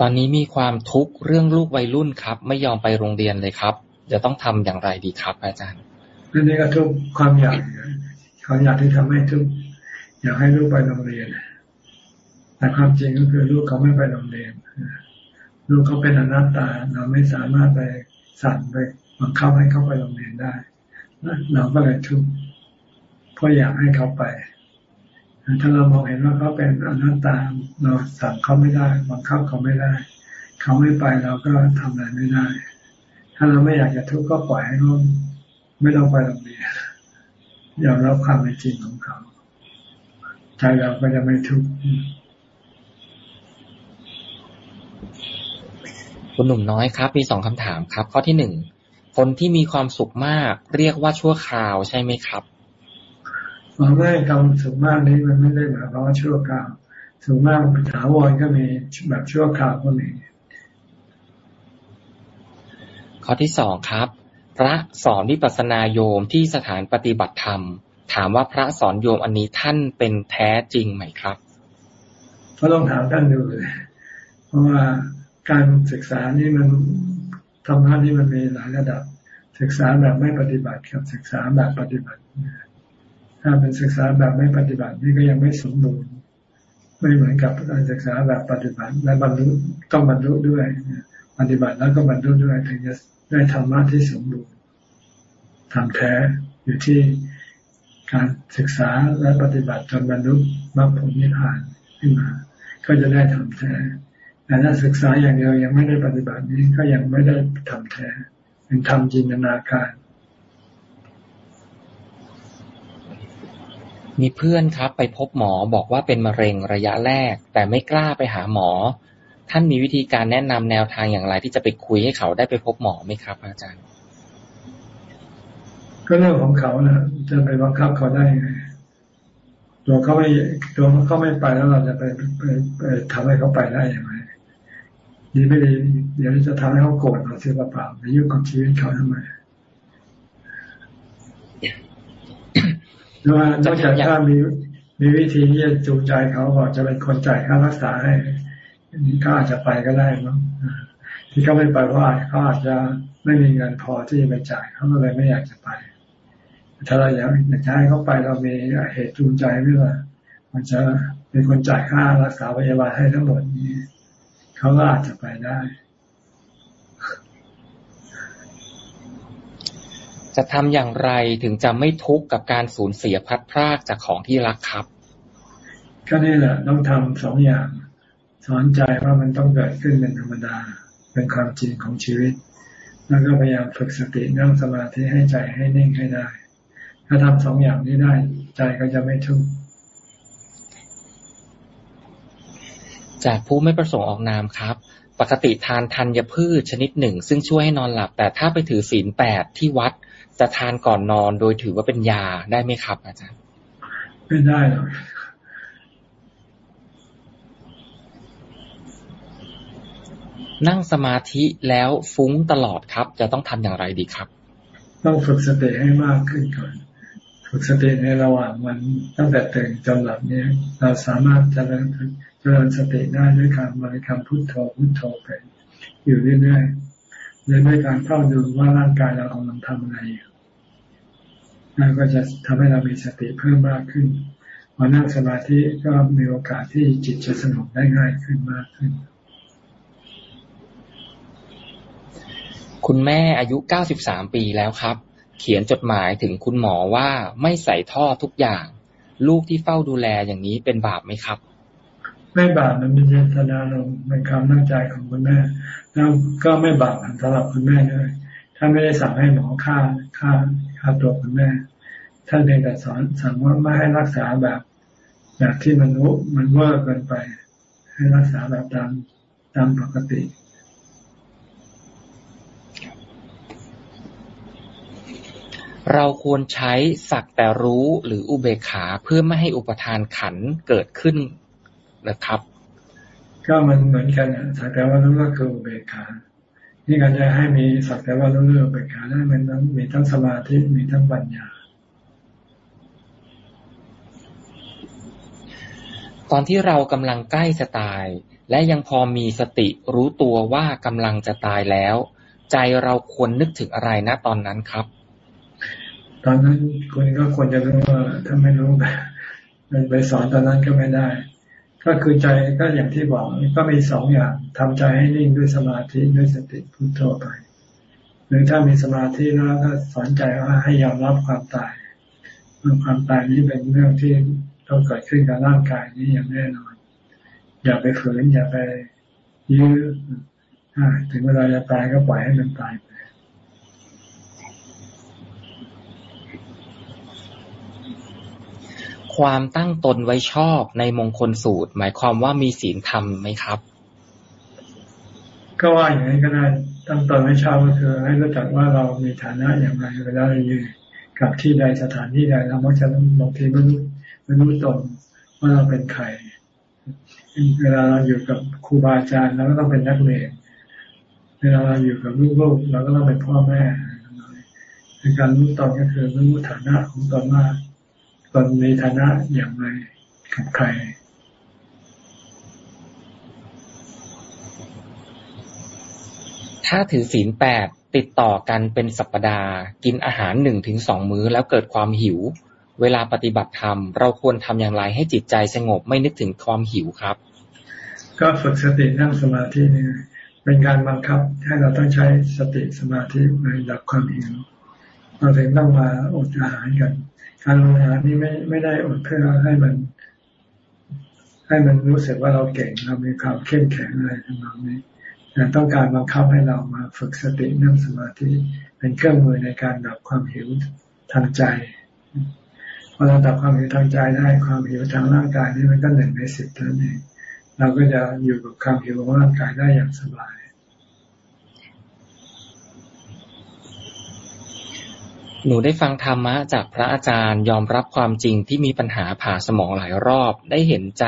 ตอนนี้มีความทุกข์เรื่องลูกวัยรุ่นครับ ไม่ยอมไปโรงเรียนเลยครับ จะต้องทำอย่างไรดีครับ อาจารย์อันนี้ก็ทุกความอยากความอยากที่ทำให้ทุกอยากให้ลูกไปโรงเรียนแต่ความจริงก็คือลูกเขาไม่ไปโรงเรียนลูกเขาเป็นอนัตตา เราไม่สามารถไปสั่งไปบังคับให้เขาไปโรงเรียนได้เราก็เลยทุกข์เพราะอยากให้เขาไป ถ้าเรามองเห็นว่าเขาเป็นอนัตตาเราสั่งเขาไม่ได้บังคับเขาไม่ได้ เขาไม่ไปเราก็ทำอะไรไม่ได้ ถ้าเราไม่อยากจะทุกข์ก็ปล่อยให้เขาไม่ต้องไปโรงเรียนยอมรับความเป็นจริงของเขาใจเราก็จะไม่ทุกข์คุณหนุ่มน้อยครับ มีสองคำถามครับ ข้อที่หนึ่งคนที่มีความสุขมาก เรียกว่าชั่วคราวใช่ไหมครับ ไม่ความสุขมากนี้มันไม่ได้หมายความว่าชั่วคราวสุขมากถาวรก็มีแบบชั่วคราวก็มีข้อที่สองครับ พระสอนวิปัสนาโยมที่สถานปฏิบัติธรรม ถามว่าพระสอนโยมอันนี้ท่านเป็นแท้จริงไหมครับก็ต้องถามท่านดูเลยเพราะว่าการศึกษานี่มันธรรมะนี่มันมีหลายระดับ ศึกษาแบบไม่ปฏิบัติกับศึกษาแบบปฏิบัติ ถ้าเป็นศึกษาแบบไม่ปฏิบัตินี่ก็ยังไม่สมบูรณ์ ไม่เหมือนกับการศึกษาแบบปฏิบัติ และบรรลุต้องบรรลุด้วยปฏิบัติแล้วก็บรรลุด้วยถึงจะได้ธรรมะที่สมบูรณ์ทำแท้อยู่ที่การศึกษาและปฏิบัติจนบรรลุมรรคผลนิพพานขึ้นมา ก็จะได้ทำแท้แต่ถ้าศึกษาอย่างเดียวยังไม่ได้ปฏิบัตินี้ก็ยังไม่ได้ทำแท้เป็นทำจินตนาการ มีเพื่อนครับไปพบหมอบอกว่าเป็นมะเร็งระยะแรก แต่ไม่กล้าไปหาหมอ ท่านมีวิธีการแนะนำแนวทางอย่างไรที่จะไปคุยให้เขาได้ไปพบหมอไหมครับ อาจารย์ ก็เรื่องของเขานะจะไปบังคับเขาได้ไงตัวเขาไม่ตัวเขาไม่ไปแล้วเราจะไปไปไปทำให้เขาไปได้อย่างไรดีไม่ดีเดี๋ยวจะทำให้เขาโกรธเราเสียเปล่าไปยุ่งกับชีวิตเขาทำไมว่า นอกจากถ้ามีมีวิธีที่จะจูงใจเขาบอกจะเป็นคนจ่ายค่ารักษาให้นี่ก็อาจจะไปก็ได้มั้งที่เขาไม่ไปเพราะเขาอาจจะไม่มีเงินพอที่จะไปจ่ายเขาก็เลยไม่อยากจะไป ถ้าเราอยากจะให้เขาไปเรามีเหตุจูงใจไม่ว่ามันจะเป็นคนจ่ายค่ารักษาพยาบาลให้ทั้งหมดนี้เขาก็อาจจะไปได้ จะทำอย่างไรถึงจะไม่ทุกข์กับการสูญเสียพัดพรากจากของที่รักครับ ก็นี่แหละต้องทำสองอย่างสอนใจว่ามันต้องเกิดขึ้นเป็นธรรมดา เป็นความจริงของชีวิต แล้วก็พยายามฝึกสตินั่งสมาธิให้ใจให้นิ่งให้ได้ ถ้าทำสองอย่างนี้ได้ ใจก็จะไม่ทุกข์จากผู้ไม่ประสงค์ออกนามครับ ปกติทานธัญพืชชนิดหนึ่ง ซึ่งช่วยให้นอนหลับ แต่ถ้าไปถือศีลแปดที่วัด จะทานก่อนนอนโดยถือว่าเป็นยาได้ไหมครับ อาจารย์ไม่ได้หรอกนั่งสมาธิแล้วฟุ้งตลอดครับ จะต้องทำอย่างไรดีครับ ต้องฝึกสติให้มากขึ้นก่อน ฝึกสติในระหว่างวันตั้งแต่ตื่นจนหลับนี้เราสามารถจะเจริญสติได้ด้วยการบริกรรมพุทโธพุทโธไปอยู่เรื่อยๆ ด้วยการเฝ้าดูว่าร่างกายเรากำลังทำอะไรอยู่นั่นก็จะทำให้เรามีสติเพิ่มมากขึ้นพอนั่งสมาธิก็มีโอกาสที่จิตจะสงบได้ง่ายขึ้นมากขึ้น คุณแม่อายุ 93 ปีแล้วครับ เขียนจดหมายถึงคุณหมอว่าไม่ใส่ท่อทุกอย่าง ลูกที่เฝ้าดูแลอย่างนี้เป็นบาปไหมครับ ไม่บาปมันเป็นเจตนาลงเป็นความตั้งใจของคุณแม่ แล้วก็ไม่บาปสำหรับคุณแม่ด้วยท่านไม่ได้สั่งให้หมอฆ่าฆ่าฆ่าตัวคุณแม่ ท่านเพียงแต่สอนสั่งว่าไม่ให้รักษาแบบแบบที่มันรู้มันเวอร์เกินไป ให้รักษาแบบตามตามปกติเราควรใช้สักแต่รู้หรืออุเบกขาเพื่อไม่ให้อุปทานขันเกิดขึ้นนะครับ ก็มันเหมือนกันสักแต่ว่ารู้ก็คืออุเบกขา นี่การจะให้มีสักแต่ว่ารู้เรื่องอุเบกขาได้มันต้องมีทั้งสมาธิมีทั้งปัญญา ตอนที่เรากำลังใกล้จะตาย และยังพอมีสติรู้ตัวว่ากำลังจะตายแล้ว ใจเราควรนึกถึงอะไรนะตอนนั้นครับ ตอนนั้นคุณก็ควรจะรู้ว่าถ้าไม่รู้ไปสอนตอนนั้นก็ไม่ได้ ก็คือใจก็อย่างที่บอกก็มีสองอย่างทำใจให้นิ่งด้วยสมาธิด้วยสติพุทโธไป หรือถ้ามีสมาธิแล้วก็สอนใจว่าให้ยอมรับความตายความตายนี้เป็นเรื่องที่ต้องเกิดขึ้นกับร่างกายนี้อย่างแน่นอน อย่าไปฝืนอย่าไปยื้อถึงเวลาจะตายก็ปล่อยให้มันตายไป ความตั้งตนไว้ชอบในมงคลสูตร หมายความว่ามีศีลธรรมไหมครับ ก็ว่าอย่างนี้ก็ได้ตั้งตนไว้ชอบก็คือ ให้รู้จักว่าเรามีฐานะอย่างไรเวลาเราอยู่กับที่ใดสถานที่ใดเรามักจะบางทีไม่รู้ไม่รู้ตนว่าเราเป็นใครเวลาเราอยู่กับครูบาอาจารย์เราก็ต้องเป็นนักเรียนเวลาเราอยู่กับลูกๆเราก็ต้องเป็นพ่อแม่ในการรู้ตนก็คือรู้ฐานะของตนว่า ตนมีฐานะอย่างไรกับใคร ถ้าถือศีลแปดติดต่อกันเป็นสัปปดาห์ กินอาหารหนึ่งถึงสองมื้อแล้วเกิดความหิว เวลาปฏิบัติธรรม เราควรทำอย่างไรให้จิตใจสงบไม่นึกถึงความหิวครับ ก็ฝึกสตินั่งสมาธินี่เป็นการบังคับให้เราต้องใช้สติสมาธิในดับความหิวเราถึงต้องมาอดอาหารกัน การอดอาหารนี่ไม่ไม่ได้อดเพื่อให้มัน ให้มันรู้สึกว่าเราเก่งเรามีความเข้มแข็งอะไรทั้งนั้นนี้แต่ต้องการบังคับให้เรามาฝึกสตินั่งสมาธิเป็นเครื่องมือในการดับความหิวทางใจพอเราดับความหิวทางใจได้ความหิวทางร่างกายนี่มันก็หนึ่งในสิบเท่านั้นเองเราก็จะอยู่กับความหิวของร่างกายได้อย่างสบาย หนูได้ฟังธรรมะจากพระอาจารย์ยอมรับความจริงที่มีปัญหาผ่าสมองหลายรอบ ได้เห็นใจ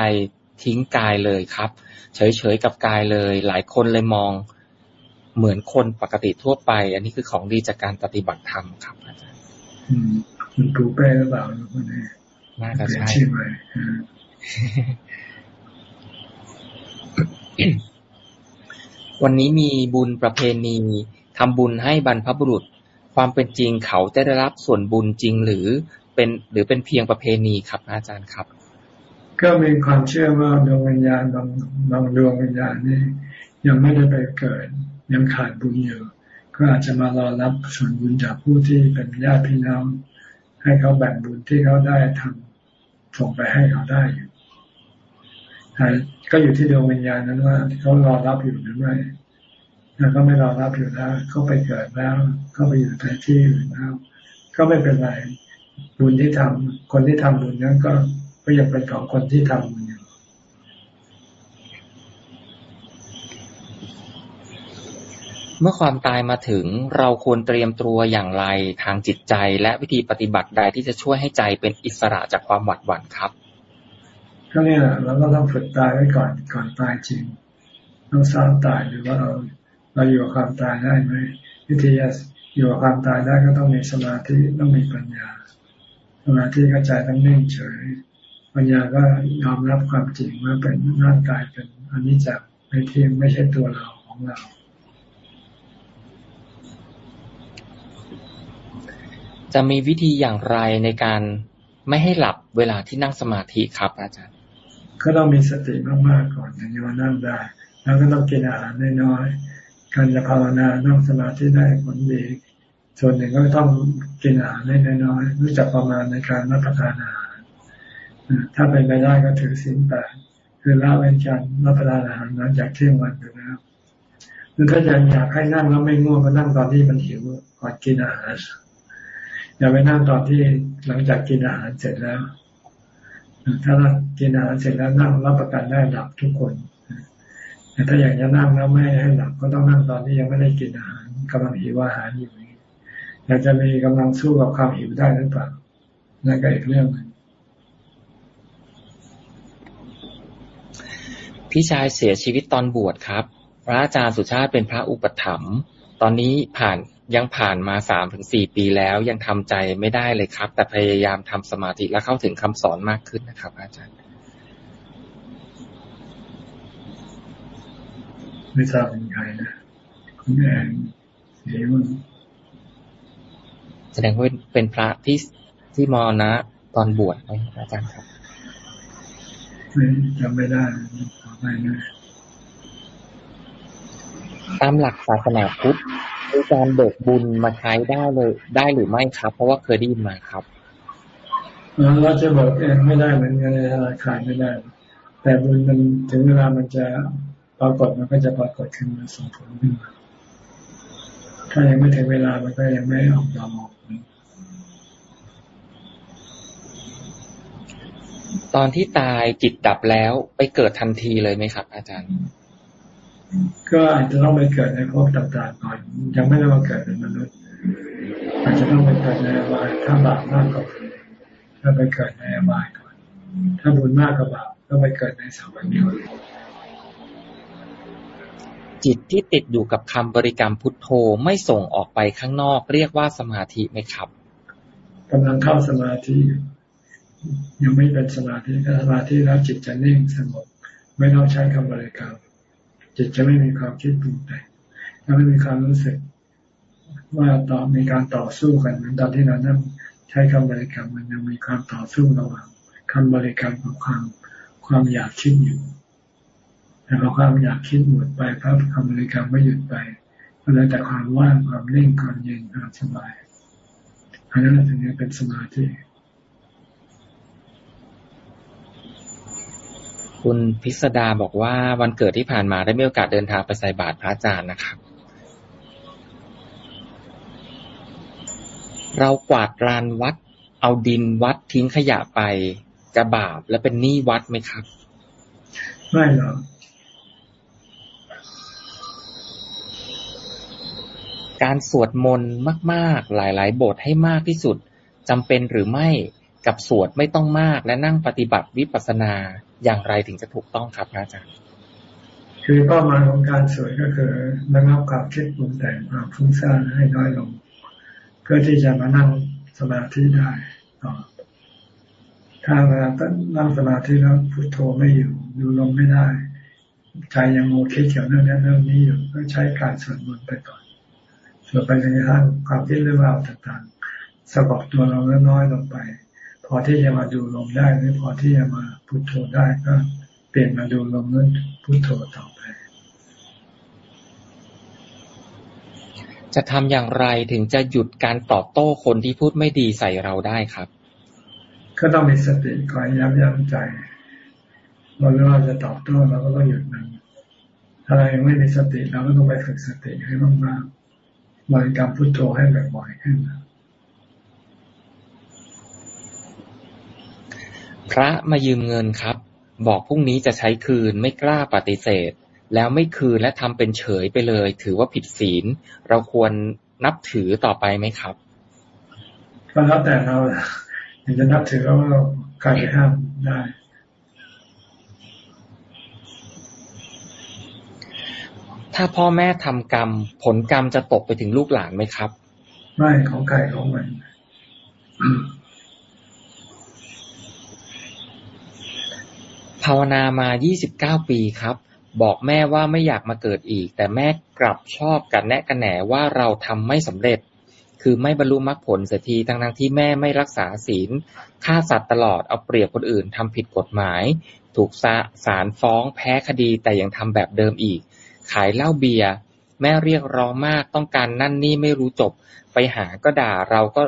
ทิ้งกายเลยครับ เฉยๆกับกายเลย หลายคนเลยมองเหมือนคนปกติทั่วไป อันนี้คือของดีจากการปฏิบัติธรรมครับอาจารย์คุณปูเป้หรือเปล่าคุณเอน่าจะใช่วันนี้มีบุญประเพณีทำบุญให้บรรพบุรุษ ความเป็นจริงเขาจะได้รับส่วนบุญจริงหรือเป็นหรือเป็นเพียงประเพณีครับอาจารย์ครับ ก็มีความเชื่อว่าดวงวิญญาณบางบางดวงวิญญาณนี่ยังไม่ได้ไปเกิด ยังขาดบุญอยู่ก็อาจจะมารอรับส่วนบุญจากผู้ที่เป็นญาติพี่น้องให้เขาแบ่งบุญที่เขาได้ทำส่งไปให้เขาได้อยู่ก็อยู่ที่ดวงวิญญาณนั้นว่าเขารอรับอยู่หรือไม่ ถ้าเขาไม่รอรับอยู่แล้วเขาไปเกิดแล้วเขาไปอยู่ในที่อื่นแล้วก็ไม่เป็นไรบุญที่ทำคนที่ทำบุญนั้นก็ก็ยังเป็นของคนที่ทำบุญอยู่เมื่อความตายมาถึงเราควรเตรียมตัวอย่างไรทางจิตใจ และวิธีปฏิบัติใดที่จะช่วยให้ใจเป็นอิสระจากความหวาดหวั่นครับก็เนี่ยเราก็ต้องฝึกตายไว้ก่อนก่อนตายจริงต้องสร้างตายหรือว่าเรา เราอยู่กับความตายได้ไหมวิธีอยู่กับความตายได้ก็ต้องมีสมาธิต้องมีปัญญา สมาธิก็ใจต้องนิ่งเฉย ปัญญาก็ยอมรับความจริงว่าเป็นร่างกายเป็นอันนี้จักไม่เที่ยงไม่ใช่ตัวเราของเราจะมีวิธีอย่างไรในการไม่ให้หลับเวลาที่นั่งสมาธิครับ อาจารย์ ก็ต้องมีสติมากๆก่อนถึงจะมานั่งได้ แล้วก็ต้องกินอาหารน้อยๆ การจะภาวนานั่งสมาธิได้ผลดีส่วนหนึ่งก็ต้องกินอาหารน้อยๆรู้จักประมาณในการรับประทานอาหารถ้าเป็นไปได้ก็ถือศีลแปดคือละเว้นการรับประทานอาหารหลังจากเที่ยงวันไปแล้วหรือถ้าอยากอยากให้นั่งแล้วไม่ง่วงก็นั่งตอนที่มันหิวก่อนกินอาหารอย่าไปนั่งตอนที่หลังจากกินอาหารเสร็จแล้ว ถ้าเรากินอาหารเสร็จแล้วนั่งรับประกันได้หลับทุกคน แต่ถ้าอยากจะนั่งแล้วไม่ให้หลับก็ต้องนั่งตอนที่ยังไม่ได้กินอาหารกำลังหิวอาหารอยู่อยากจะมีกำลังสู้กับความหิวได้หรือเปล่านั่นก็อีกเรื่องพี่ชายเสียชีวิตตอนบวชครับ พระอาจารย์สุชาติเป็นพระอุปถัมภ์ตอนนี้ผ่านยังผ่านมาสามถึงสี่ปีแล้วยังทำใจไม่ได้เลยครับ แต่พยายามทำสมาธิและเข้าถึงคำสอนมากขึ้นนะครับ อาจารย์ ไม่ทราบเป็นใครนะคุณแอนเสียมันแสดงว่าเป็นพระที่ที่มรณะตอนบวชไหมอาจารย์ครับไม่จำไม่ได้ไม่นะตามหลักศาสนาพุทธมีการเบิกบุญมาใช้ได้เลย ได้หรือไม่ครับ เพราะว่าเคยได้ยินมาครับเราจะเบิกเองไม่ได้เหมือนกันในธนาคารไม่ได้ แต่บุญมันถึงเวลามันจะ ปรากฏมันก็จะปรากฏขึ้นมาส่งผลขึ้นมาถ้ายังไม่ถึงเวลามันก็ยังไม่ออกยอมออกตอนที่ตายจิตดับแล้วไปเกิดทันทีเลยไหมครับ อาจารย์ ก็อาจจะต้องไปเกิดในภพต่างๆก่อนยังไม่ได้มาเกิดเป็นมนุษย์อาจจะต้องไปเกิดในอบายถ้าบาปมากกว่าก็ไปเกิดในอบายก่อน ถ้าบุญมากกว่าบาปก็ไปเกิดในสวรรค์ก่อน จิตที่ติดอยู่กับคำบริกรรมพุทโธไม่ส่งออกไปข้างนอก เรียกว่าสมาธิไหมครับกำลังเข้าสมาธิยังไม่เป็นสมาธิถ้าสมาธิแล้วจิตจะนิ่งสงบไม่ต้องใช้คำบริกรรม จิตจะไม่มีความคิดปรุงแต่งจะไม่มีความรู้สึก ว่าต่อมีการต่อสู้กันเหมือนตอนที่เรานั่งใช้คำบริกรรมมันยังมีความต่อสู้ระหว่างคำบริกรรมกับความความอยากคิดอยู่ แต่พอความอยากคิดหมดไปพระคำบริกรรมไม่หยุดไปก็เลยแต่ความว่างความนิ่งความเย็นความสบายอันนั้นถึงจะเป็นสมาธิคุณพิสดาบอกว่าวันเกิดที่ผ่านมาได้มีโอกาสเดินทางไปใส่บาตรพระอาจารย์นะครับ เรากวาดลานวัด เอาดินวัดทิ้งขยะไปจะบาปและเป็นหนี้วัดไหมครับ ไม่หรอก การสวดมนต์มากๆ หลายๆ บทให้มากที่สุดจำเป็นหรือไม่กับสวดไม่ต้องมากและนั่งปฏิบัติวิปัสสนาอย่างไรถึงจะถูกต้องครับอาจารย์ คือเป้าหมายของการสวดก็คือระงับความคิดปรุงแต่งความฟุ้งซ่านให้น้อยลง เพื่อที่จะมานั่งสมาธิได้ต่อถ้าเวลานั่งสมาธิแล้วพุทโธไม่อยู่ ดูลมไม่ได้ ใจยังโอเคเกี่ยวเรื่องนี้เรื่องนี้อยู่ก็ใช้การสวดมนต์ไปก่อน สวดไปจนกระทั่งความคิดเรื่องราวต่างๆสะบัดตัวเราน้อยลงไป พอที่จะมาดูลมได้หรือพอที่จะมาพุทโธได้ก็ เปลี่ยนมาดูลมนั้นพุทโธต่อไป จะทำอย่างไรถึงจะหยุดการตอบโต้คนที่พูดไม่ดีใส่เราได้ครับ ก็ต้องมีสติคอยยับยั้งใจเราไม่ว่าจะตอบโต้เราก็ต้องหยุดมันถ้าเรายังไม่มีสติเราก็ต้องไปฝึกสติให้มากๆ บริกรรมพุทโธให้บ่อยๆขึ้นพระมายืมเงินครับ บอกพรุ่งนี้จะใช้คืนไม่กล้าปฏิเสธ แล้วไม่คืนและทำเป็นเฉยไปเลย ถือว่าผิดศีล เราควรนับถือต่อไปไหมครับก็แล้วแต่เราอยากจะนับถือแล้วเราใครจะห้ามได้ ถ้าพ่อแม่ทำกรรม ผลกรรมจะตกไปถึงลูกหลานไหมครับ ไม่ของใครของมันภาวนามา 29 ปีครับ บอกแม่ว่าไม่อยากมาเกิดอีก แต่แม่กลับชอบกันแนะกันแหนว่าเราทำไม่สำเร็จ คือไม่บรรลุมรรคผลเสียทีทั้งทั้งที่แม่ไม่รักษาศีลฆ่าสัตว์ตลอดเอาเปรียบคนอื่นทำผิดกฎหมาย ถูกศาลฟ้องแพ้คดีแต่ยังทำแบบเดิมอีก ขายเหล้าเบียร์ แม่เรียกร้องมากต้องการนั่นนี่ไม่รู้จบ ไปหาก็ด่าเราก็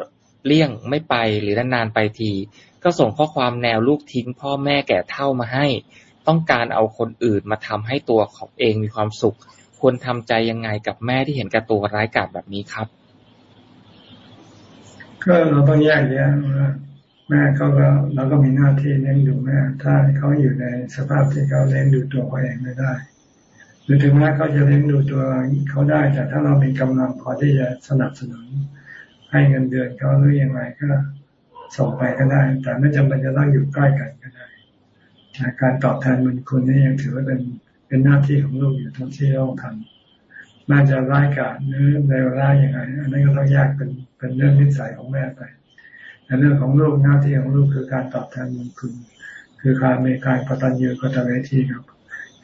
เลี่ยงไม่ไปหรือนานๆไปที ก็ส่งข้อความแนวลูกทิ้งพ่อแม่แก่เท่ามาให้ ต้องการเอาคนอื่นมาทำให้ตัวของเองมีความสุข ควรทำใจยังไงกับแม่ที่เห็นกับตัวร้ายกาจแบบนี้ครับ ก็เราต้องแยกแยะว่าแม่เขาก็เราก็มีหน้าที่เลี้ยงดูแม่ ถ้าเขาอยู่ในสภาพที่เขาเลี้ยงดูตัวเขาเองไม่ได้ หรือถึงแม้เขาจะเลี้ยงดูตัวเขาได้ แต่ถ้าเรามีกำลังพอที่จะสนับสนุน ให้เงินเดือนเขาหรือยังไงก็ส่งไปก็ได้ แต่ไม่จำเป็นจะต้องอยู่ใกล้กันก็ได้การตอบแทนบุญคุณนี่ยังถือว่าเป็นเป็นหน้าที่ของลูกอยู่ทั้งที่ต้องทำน่าจะร้ายกาจหรือเลวร้ายยังไง อันนี้ก็ต้องแยกเป็นเป็นเรื่องนิสัยของแม่ไปแต่เรื่องของลูกหน้าที่ของลูกคือการตอบแทนบุญคุณ คือการมีการปฏิญญูกตเวทีครับ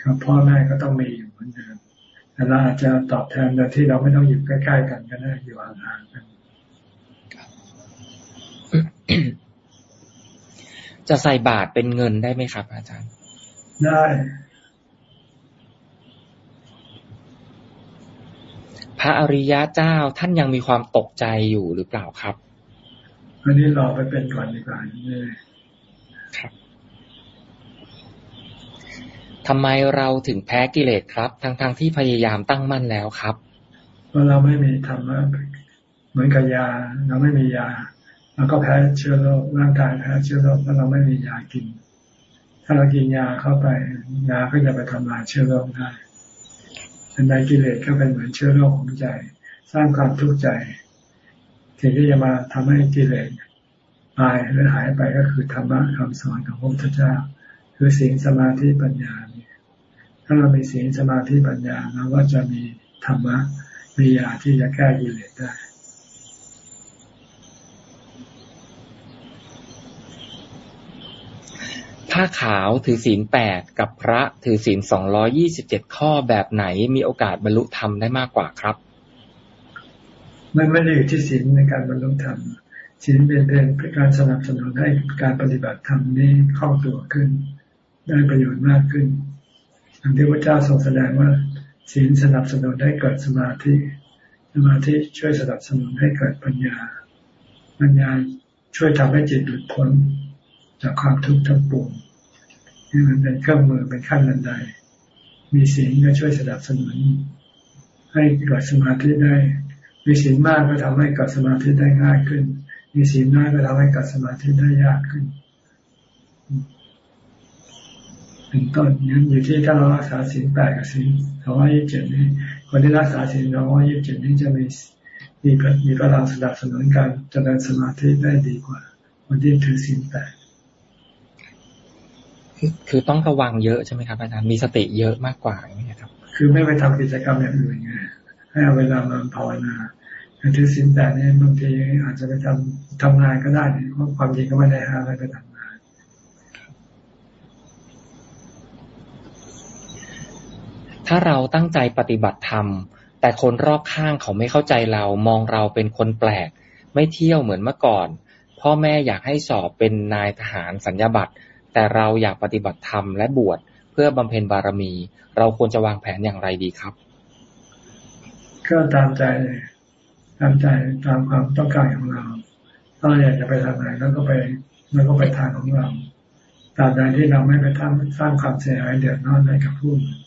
กับพ่อแม่ก็ต้องมีอยู่ มือนเดิมแต่เราอาจจะตอบแทนโดยที่เราไม่ต้องอยู่ใกล้ๆกันก็ได้อยู่ห่างๆกันจะใส่บาทเป็นเงินได้ไหมครับ อาจารย์ ได้ พระอริยะเจ้าท่านยังมีความตกใจอยู่หรือเปล่าครับอันนี้รอไปเป็นก่อนดีกว่านี่ครับ ทำไมเราถึงแพ้กิเลสครับ ทั้งๆทที่พยายามตั้งมั่นแล้วครับเพราะเราไม่มีธรรมะเหมือนกับยา เราไม่มียาแล้วก็แพ้เชื้อโรคร่างกายแพ้เชื้อโรคเพราะเราไม่มียากิน ถ้าเรากินยาเข้าไปยาก็จะไปทำลายเชื้อโรคได้อันใดกิเลสก็เป็นเหมือนเชื้อโรคของใจ สร้างความทุกข์ใจสิ่งที่จะมาทำให้กิเลสตายหรือหายไปก็คือธรรมะคำสอนของพระพุทธเจ้า คือสิ่งสมาธิปัญญา ถ้าเรามีศีลสมาธิปัญญาเราก็จะมีธรรมะมียาที่จะแก้กิเลสได้ผ้าขาวถือศีลแปดกับพระถือศีลสองร้อยี่สิบเจ็ดข้อแบบไหนมีโอกาสบรรลุธรรมได้มากกว่าครับ มันไม่ได้อยู่ที่ศีลในการบรรลุธรรมศีลเป็นเป็นการสนับสนุนให้การปฏิบัติธรรมนี้คล่องตัวขึ้น ได้ประโยชน์มากขึ้น อย่างที่พระเจ้าทรงแสดงว่าศีลสนับสนุนให้เกิดสมาธิ สมาธิช่วยสนับสนุนให้เกิดปัญญา ปัญญาช่วยทำให้จิตหลุดพ้นจากความทุกข์ทั้งปวงนี่มันเป็นเครื่องมือเป็นขั้นบันได มีศีลก็ช่วยสนับสนุน ให้เกิดสมาธิได้ มีศีลมากก็ทำให้เกิดสมาธิได้ง่ายขึ้น มีศีลน้อยก็ทำให้เกิดสมาธิได้ยากขึ้น เป็นต้นนั้นอยู่ที่ถ้าเรารักษาศีลแปดกับศีลสองร้อยยี่สิบเจ็ดนี่คนที่รักษาศีลสองร้อยยี่สิบเจ็ดนี่จะมีมีมีพลังสนับสนุนการเจริญสมาธิได้ดีกว่าคนที่ถือศีลแปดคือต้องระวังเยอะใช่ไหมครับอาจารย์มีสติเยอะมากกว่าอย่างนี้ครับ คือไม่ไปทำกิจกรรมอย่างอื่นไงให้เอาเวลามาภาวนาถือศีลแปดนี่บางทีอาจจะไปทำทำงานก็ได้เพราะความจริงก็ไม่ได้ห้ามให้ไปทำ ถ้าเราตั้งใจปฏิบัติธรรม แต่คนรอบข้างเขาไม่เข้าใจเรา มองเราเป็นคนแปลก ไม่เที่ยวเหมือนเมื่อก่อน พ่อแม่อยากให้สอบเป็นนายทหารสัญญาบัตร แต่เราอยากปฏิบัติธรรมและบวชเพื่อบำเพ็ญบารมี เราควรจะวางแผนอย่างไรดีครับ ก็ตามใจตามใจตามความต้องการของเราถ้าเราอยากจะไปทางไหนแล้วก็ไปแล้วก็ไปทางของเราตามใดที่เราไม่ไปทำสร้างความเสียหายเดือดร้อนให้กับผู้อื่น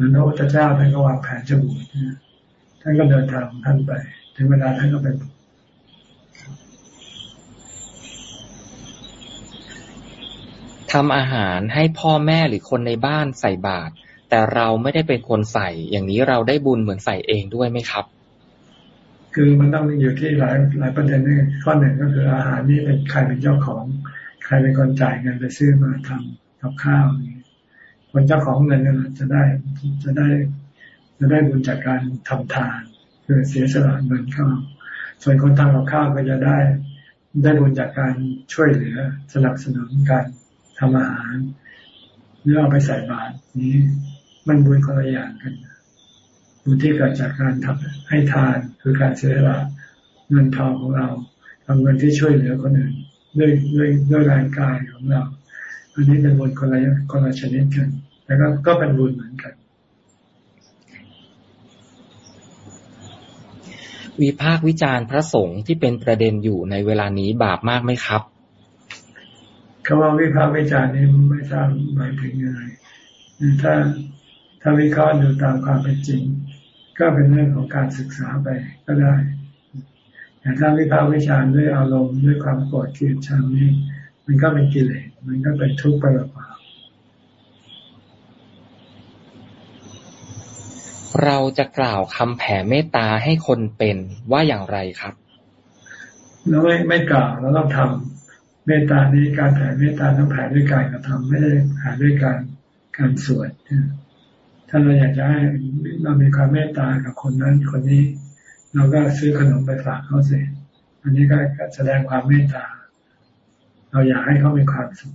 มือนพระพุทธเจ้าท่านก็วางแผนจะบวชท่านก็เดินทางของท่านไป ถึงเวลาท่านก็ไปทำอาหารให้พ่อแม่หรือคนในบ้านใส่บาตรแต่เราไม่ได้เป็นคนใส่อย่างนี้เราได้บุญเหมือนใส่เองด้วยไหมครับ คือมันต้องอยู่ที่หลายหลายประเด็นนี่ข้อหนึ่งก็คืออาหารนี้เป็นใครเป็นเจ้าของ ใครเป็นคนจ่ายเงินไปซื้อมาทำกับข้าวนี้ คนเจ้าของเงินนั่นจะได้จะได้ จะได้บุญจากการทำทาน คือเสียสละเงินเข้าส่วนคนทำกับข้าวก็จะได้ ได้บุญจากการช่วยเหลือสนับสนุนการทำอาหารหรือเอาไปใส่บาตรนี้ มันบุญคนละอย่างกันบุญที่เกิดจากการทำให้ทานคือการเสียสละเงินทองของเราทำเงินที่ช่วยเหลือคนอื่นด้วยด้วยด้วยร่างกายของเรา อันนี้เป็นบุญคนละคนละชนิดกันแต่ก็ก็เป็นบุญเหมือนกัน วิพากวิจารณ์พระสงฆ์ที่เป็นประเด็นอยู่ในเวลานี้บาปมากไหมครับคำว่าวิพากวิจารณ์นี้ไม่ทราบหมายถึงยังไงถ้าถ้าวิเคราะห์ดูตามความเป็นจริง ก็เป็นเรื่องของการศึกษาไปก็ได้แต่ถ้าวิพากวิจารณ์ด้วยอารมณ์ด้วยความโกรธเกลียดชังนี้มันก็เป็นกิเลส มันก็เป็นทุกข์ไปเปล่าเราจะกล่าวคำแผ่เมตตาให้คนเป็นว่าอย่างไรครับเราไม่ไม่กล่าวเราต้องทำเมตตานี้การแผ่เมตตาต้องแผ่ด้วยการกระทำไม่ได้แผ่ด้วยการการสวดถ้าเราอยากจะให้เรามีความเมตตากับคนนั้นคนนี้ เราก็ซื้อขนมไปฝากเขาสร็จอันนี้ก็แสดงความเมตตา เราอยากให้เขามีความสุข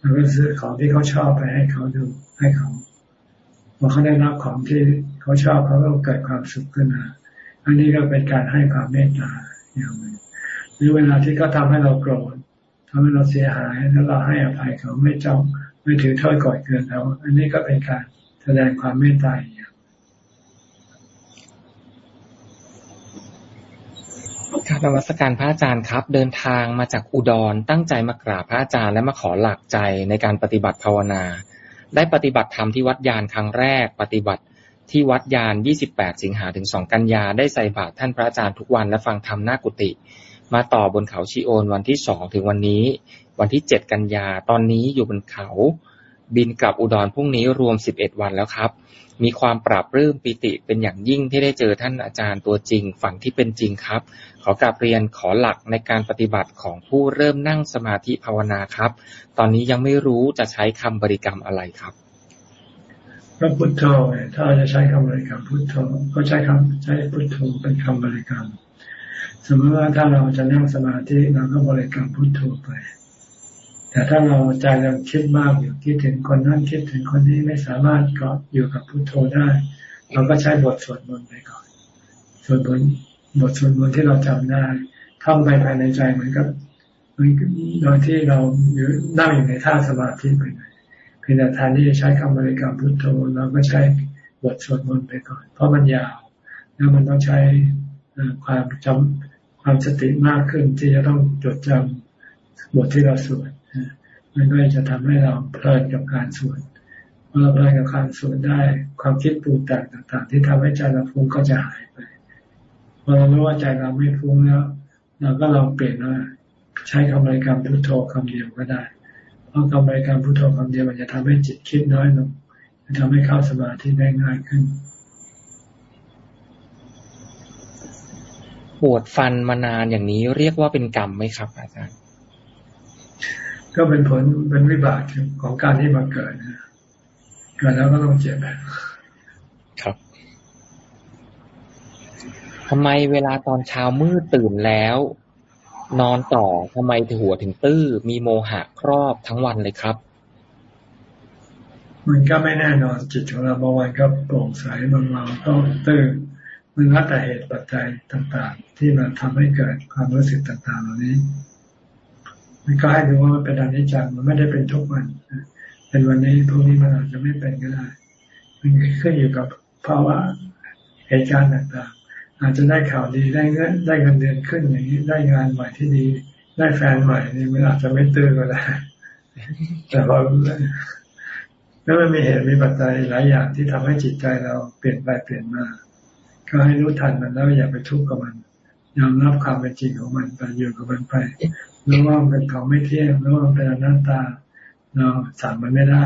เราก็ซื้อของที่เขาชอบไปให้เขาดูให้เขาพอเขาได้รับของที่เขาชอบเขาก็เกิดความสุขขึ้นมาอันนี้ก็เป็นการให้ความเมตตาอย่างหนึ่งหรือเวลาที่เขาทาให้เราโกรธทำให้เราเสียหายแล้วเราให้อภัยเขาไม่จ้องไม่ถือโทษก่อยเกินเขาอันนี้ก็เป็นการแสดงความเมตตาอย่าง ครับนวัตการพระอาจารย์ครับ เดินทางมาจากอุดรตั้งใจมากราบพระอาจารย์และมาขอหลักใจในการปฏิบัติภาวนา ได้ปฏิบัติธรรมที่วัดยานครั้งแรก ปฏิบัติที่วัดยาน 28 สิงหาถึง 2 กันยา ได้ใส่บาตรท่านพระอาจารย์ทุกวันและฟังธรรมหน้ากุฏิมาต่อบนเขาชิโอนวันที่สองถึงวันนี้ วันที่เจ็ดกันยา ตอนนี้อยู่บนเขา บินกลับอุดรพรุ่งนี้รวมสิบเอ็ดวันแล้วครับ มีความปรับรื้มปิติเป็นอย่างยิ่งที่ได้เจอท่านอาจารย์ตัวจริง ฝันที่เป็นจริงครับ ขอกราบเรียนขอหลักในการปฏิบัติของผู้เริ่มนั่งสมาธิภาวนาครับ ตอนนี้ยังไม่รู้จะใช้คำบริกรรมอะไรครับก็พุทโธถ้าจะใช้คำบริกรรมพุทโธก็ใช้คำใช้พุทโธเป็นคำบริกรรม สมมติว่าถ้าเราจะนั่งสมาธิเราก็บริกรรมพุทโธไป แต่ถ้าเราใจเราคิดมากอยู่คิดถึงคนนั้นคิดถึงคนนี้ไม่สามารถเกาะอยู่กับพุทโธได้ เราก็ใช้บทสวดมนต์ไปก่อนสวดมนต์บทสวดมนต์ที่เราจำได้ท่องไปภายในใจเหมือนกับโดยที่เราอยู่นั่งอยู่ในท่าสมาธิไปเลยเพียงแต่แทนที่จะใช้คำบริกรรมพุทโธเราก็ใช้บทสวดมนต์ไปก่อน เพราะมันยาว แล้วมันต้องใช้ความจำความสติมากขึ้นที่จะต้องจดจำบทที่เราสวด มันก็จะทำให้เราเพลินกับการสวดเมื่อเราเพลินกับการสวดได้ ความคิดปรุงแต่งต่าง ๆ ที่ทำให้ใจเราฟุ้งก็จะหายไปพอเรารู้ว่าใจเราไม่ฟุ้งแล้วเราก็ลองเปลี่ยนว่าใช้คำบริกรรมพุทโธคำเดียวก็ได้ เพราะคำบริกรรมพุทโธคำเดียวมันจะทำให้จิตคิดน้อยลงจะทำให้เข้าสมาธิได้ง่ายขึ้นปวดฟันมานานอย่างนี้เรียกว่าเป็นกรรมไหมครับ อาจารย์ ก็เป็นผลเป็นวิบากของการที่มาเกิดนะเกิดแล้วก็ต้องเจ็บครับทำไมเวลาตอนเช้ามืดตื่นแล้ว นอนต่อทำไมถึงหัวถึงตื้อ มีโมหะครอบทั้งวันเลยครับ มันก็ไม่แน่นอนจิตของเราบางวันก็โปร่งใสบางวันก็ตื้อมันแล้วแต่เหตุปัจจัยต่างๆ ที่มันทำให้เกิดความรู้สึกต่างๆเหล่านี้ มันก็ให้ดูว่ามันเป็นอนิจจังมันไม่ได้เป็นทุกวันเป็นวันนี้พรุ่งนี้มันอาจจะไม่เป็นก็ได้มันขึ้นอยู่กับภาวะเหตุการณ์ต่างๆ อาจจะได้ข่าวดีได้เงินได้เงินเดือนขึ้นอย่างนี้ได้งานใหม่ที่ดี ได้แฟนใหม่นี่มันอาจจะไม่ตื่นก็ได้แต่พอแล้วมันมีเหตุมีปัจจัยหลายอย่างที่ทำให้จิตใจเราเปลี่ยนไปเปลี่ยนมา ก็ให้รู้ทันมันแล้วอย่าไปทุกข์กับมัน ยอมรับความเป็นจริงของมันไปอยู่กับมันไปรู้ว่ามันเป็นของไม่เที่ยงรู้ว่ามันเป็นอนัตตา เราสั่งมันไม่ได้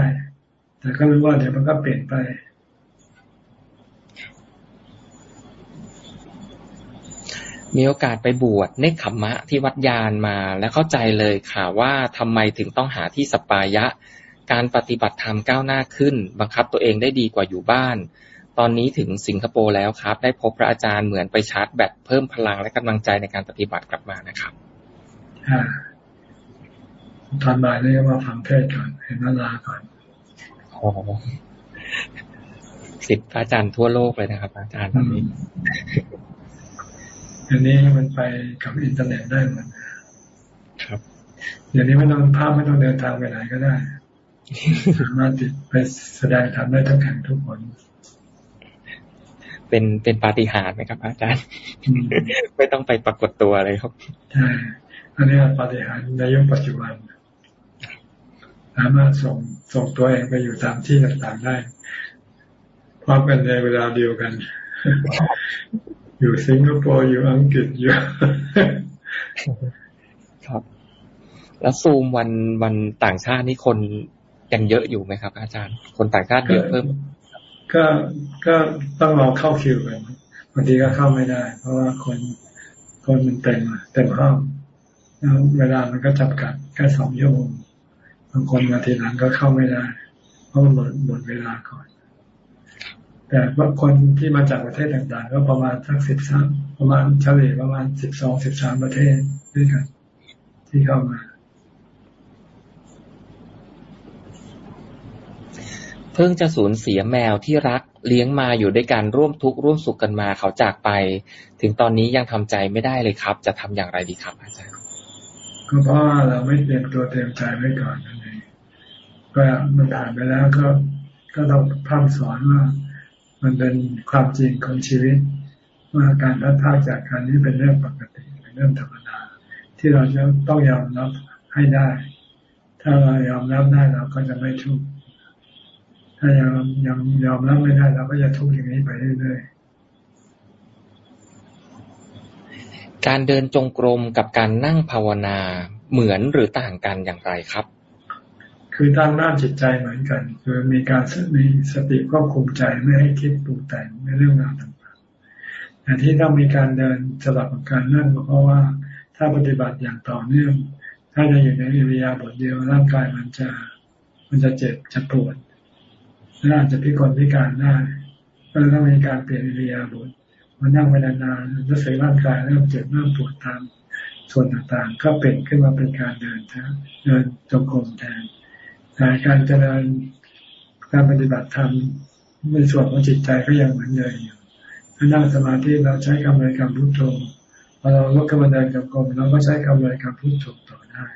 แต่ก็รู้ว่าเดี๋ยวมันก็เปลี่ยนไป มีโอกาสไปบวชเนคขมมะที่วัดยานมาและเข้าใจเลยค่ะว่าทำไมถึงต้องหาที่สปายะ การปฏิบัติธรรมก้าวหน้าขึ้น บังคับตัวเองได้ดีกว่าอยู่บ้าน ตอนนี้ถึงสิงคโปร์แล้วครับ ได้พบพระอาจารย์เหมือนไปชาร์จแบตเพิ่มพลังและกำลังใจในการปฏิบัติกลับมานะครับตอนบ่ายนี่มาฟังเทศน์ก่อนเห็นนาลาก่อนโอ้ศิษย์อาจารย์ทั่วโลกเลยนะครับ อาจารย์ตอนนี้เดี๋ยวนี้มันไปกับอินเทอร์เน็ตได้หมดครับเดี๋ยวนี้ไม่ต้องภาพไม่ต้องเดินทางไปไหนก็ได้สามารถติดไปแสดงธรรมได้ทุกแห่งทุกคน เป็นเป็นปาฏิหาริย์ไหมครับ อาจารย์ ไม่ต้องไปปรากฏตัวเลยครับใช่อันนี้ปาฏิหาริย์ในยุคปัจจุบันสามารถส่งส่งตัวเองไปอยู่ตามที่ต่างๆได้พร้อมกันในเวลาเดียวกัน อยู่สิงคโปร์อยู่อังกฤษอยู่ครับ แล้วซูมวันวันต่างชาตินี่คนยังเยอะอยู่ไหมครับ อาจารย์ คนต่างชาติเยอะเพิ่ม ก็ก็ต้องรอเข้าคิวกันบางทีก็เข้าไม่ได้ เพราะว่าคนคนมันเต็มเต็มห้องแล้วเวลามันก็จำกัดแค่สองชั่วโมงบางคนมาทีหลังก็เข้าไม่ได้ เพราะมันหมดหมดเวลาก่อน แต่ว่าคนที่มาจากประเทศต่างๆ ก็ประมาณสักสิบสามประมาณเฉลี่ยประมาณสิบสองสิบสามประเทศด้วยกันที่เข้ามา เพิ่งจะสูญเสียแมวที่รักเลี้ยงมาอยู่ด้วยกันร่วมทุกข์ร่วมสุขกันมาเขาจากไป ถึงตอนนี้ยังทำใจไม่ได้เลยครับ จะทำอย่างไรดีครับอาจารย์ก็เพราะเราไม่เตรียมตัวเตรียมใจไว้ก่อนนั่นเองก็มันผ่านไปแล้วก็ก็ต้องพร่ำสอนว่า มันเป็นความจริงของชีวิต ว่าการพัดพาจากการนี้เป็นเรื่องปกติเป็นเรื่องธรรมดาที่เราจะต้องยอมรับให้ได้ ถ้าเรายอมรับได้เราก็จะไม่ทุกข์ ถ้ายังยังยอมรับไม่ได้เราก็จะทุกข์อย่างนี้ไปเรื่อยๆ การเดินจงกรมกับการนั่งภาวนาเหมือนหรือต่างกันอย่างไรครับ คือตั้งน้าจิตใจเหมือนกัน คือมีการมีสติควบคุมใจไม่ให้คิดปรุงแต่งในเรื่องราวต่างๆแต่ที่ต้องมีการเดินสลับกับการนั่งเพราะว่าถ้าปฏิบัติอย่างต่อเนื่อง ถ้าจะอยู่ในอิริยาบถเดียวร่างกายมันจะ มันจะเจ็บจะปวด และอาจจะพิกลพิการได้ก็ต้องมีการเปลี่ยนอิริยาบถมานั่งไปนานๆรู้สึกร่างกายเริ่มเจ็บเริ่มปวดตามส่วนต่างๆ ก็เป็นขึ้นมาเป็นการเดินแทนเดินจงกรมแทนแต่การเจริญการปฏิบัติธรรมในส่วนของจิตใจก็ยังเหมือนเดิมอยู่ถ้านั่งสมาธิเราใช้คำบริกรรมพุทโธพอเราลุกขึ้นมาเดินจงกรมเราก็ใช้คำบริกรรมพุทโธต่อได้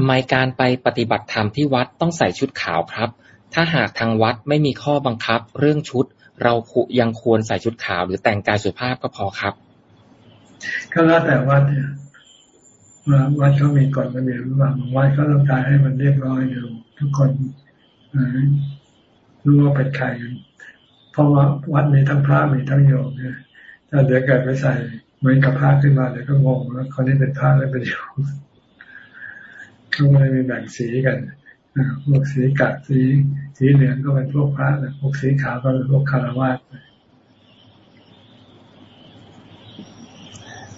ทำไมการไปปฏิบัติธรรมที่วัดต้องใส่ชุดขาวครับ ถ้าหากทางวัดไม่มีข้อบังคับ เรื่องชุด เรายังควรใส่ชุดขาวหรือแต่งกายสุภาพก็พอครับ ก็แล้วแต่วัดเนี่ยวัดเขามีกฎระเบียบว่าวัดเขาต้องการให้มันเรียบร้อยอยู่ทุกคนรู้ว่าเป็นใครเพราะว่าวัดมีทั้งพระมีทั้งโยมเนี่ยถ้าเดี๋ยวเกิดไปใส่เหมือนกับพระขึ้นมาเดี๋ยวก็งงว่าคนนี้เป็นพระแล้วเป็นโยม ก็เลยมีแบ่งสีกันพวกสีกัดสีสีเหลืองก็เป็นพวกพระพวกสีขาวก็เป็นพวกคารวะ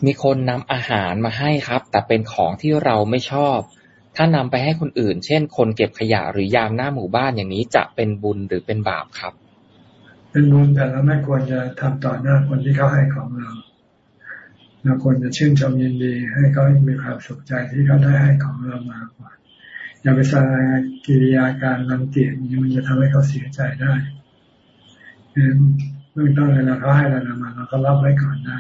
มีคนนำอาหารมาให้ครับ แต่เป็นของที่เราไม่ชอบ ถ้านำไปให้คนอื่น เช่น คนเก็บขยะหรือยามหน้าหมู่บ้านอย่างนี้จะเป็นบุญหรือเป็นบาปครับ เป็นบุญแต่เราไม่ควรจะทำต่อหน้าคนที่เขาให้ของเรา เราควรจะชื่นชมยินดี ให้เขามีความสุขใจที่เขาได้ให้ของเรามากกว่าอย่าไปแสดงกิริยาการรังเกียจนี้มันจะทำให้เขาเสียใจได้เมื่อต้นเวลาเขาให้เรามาเราก็รับไว้ก่อนได้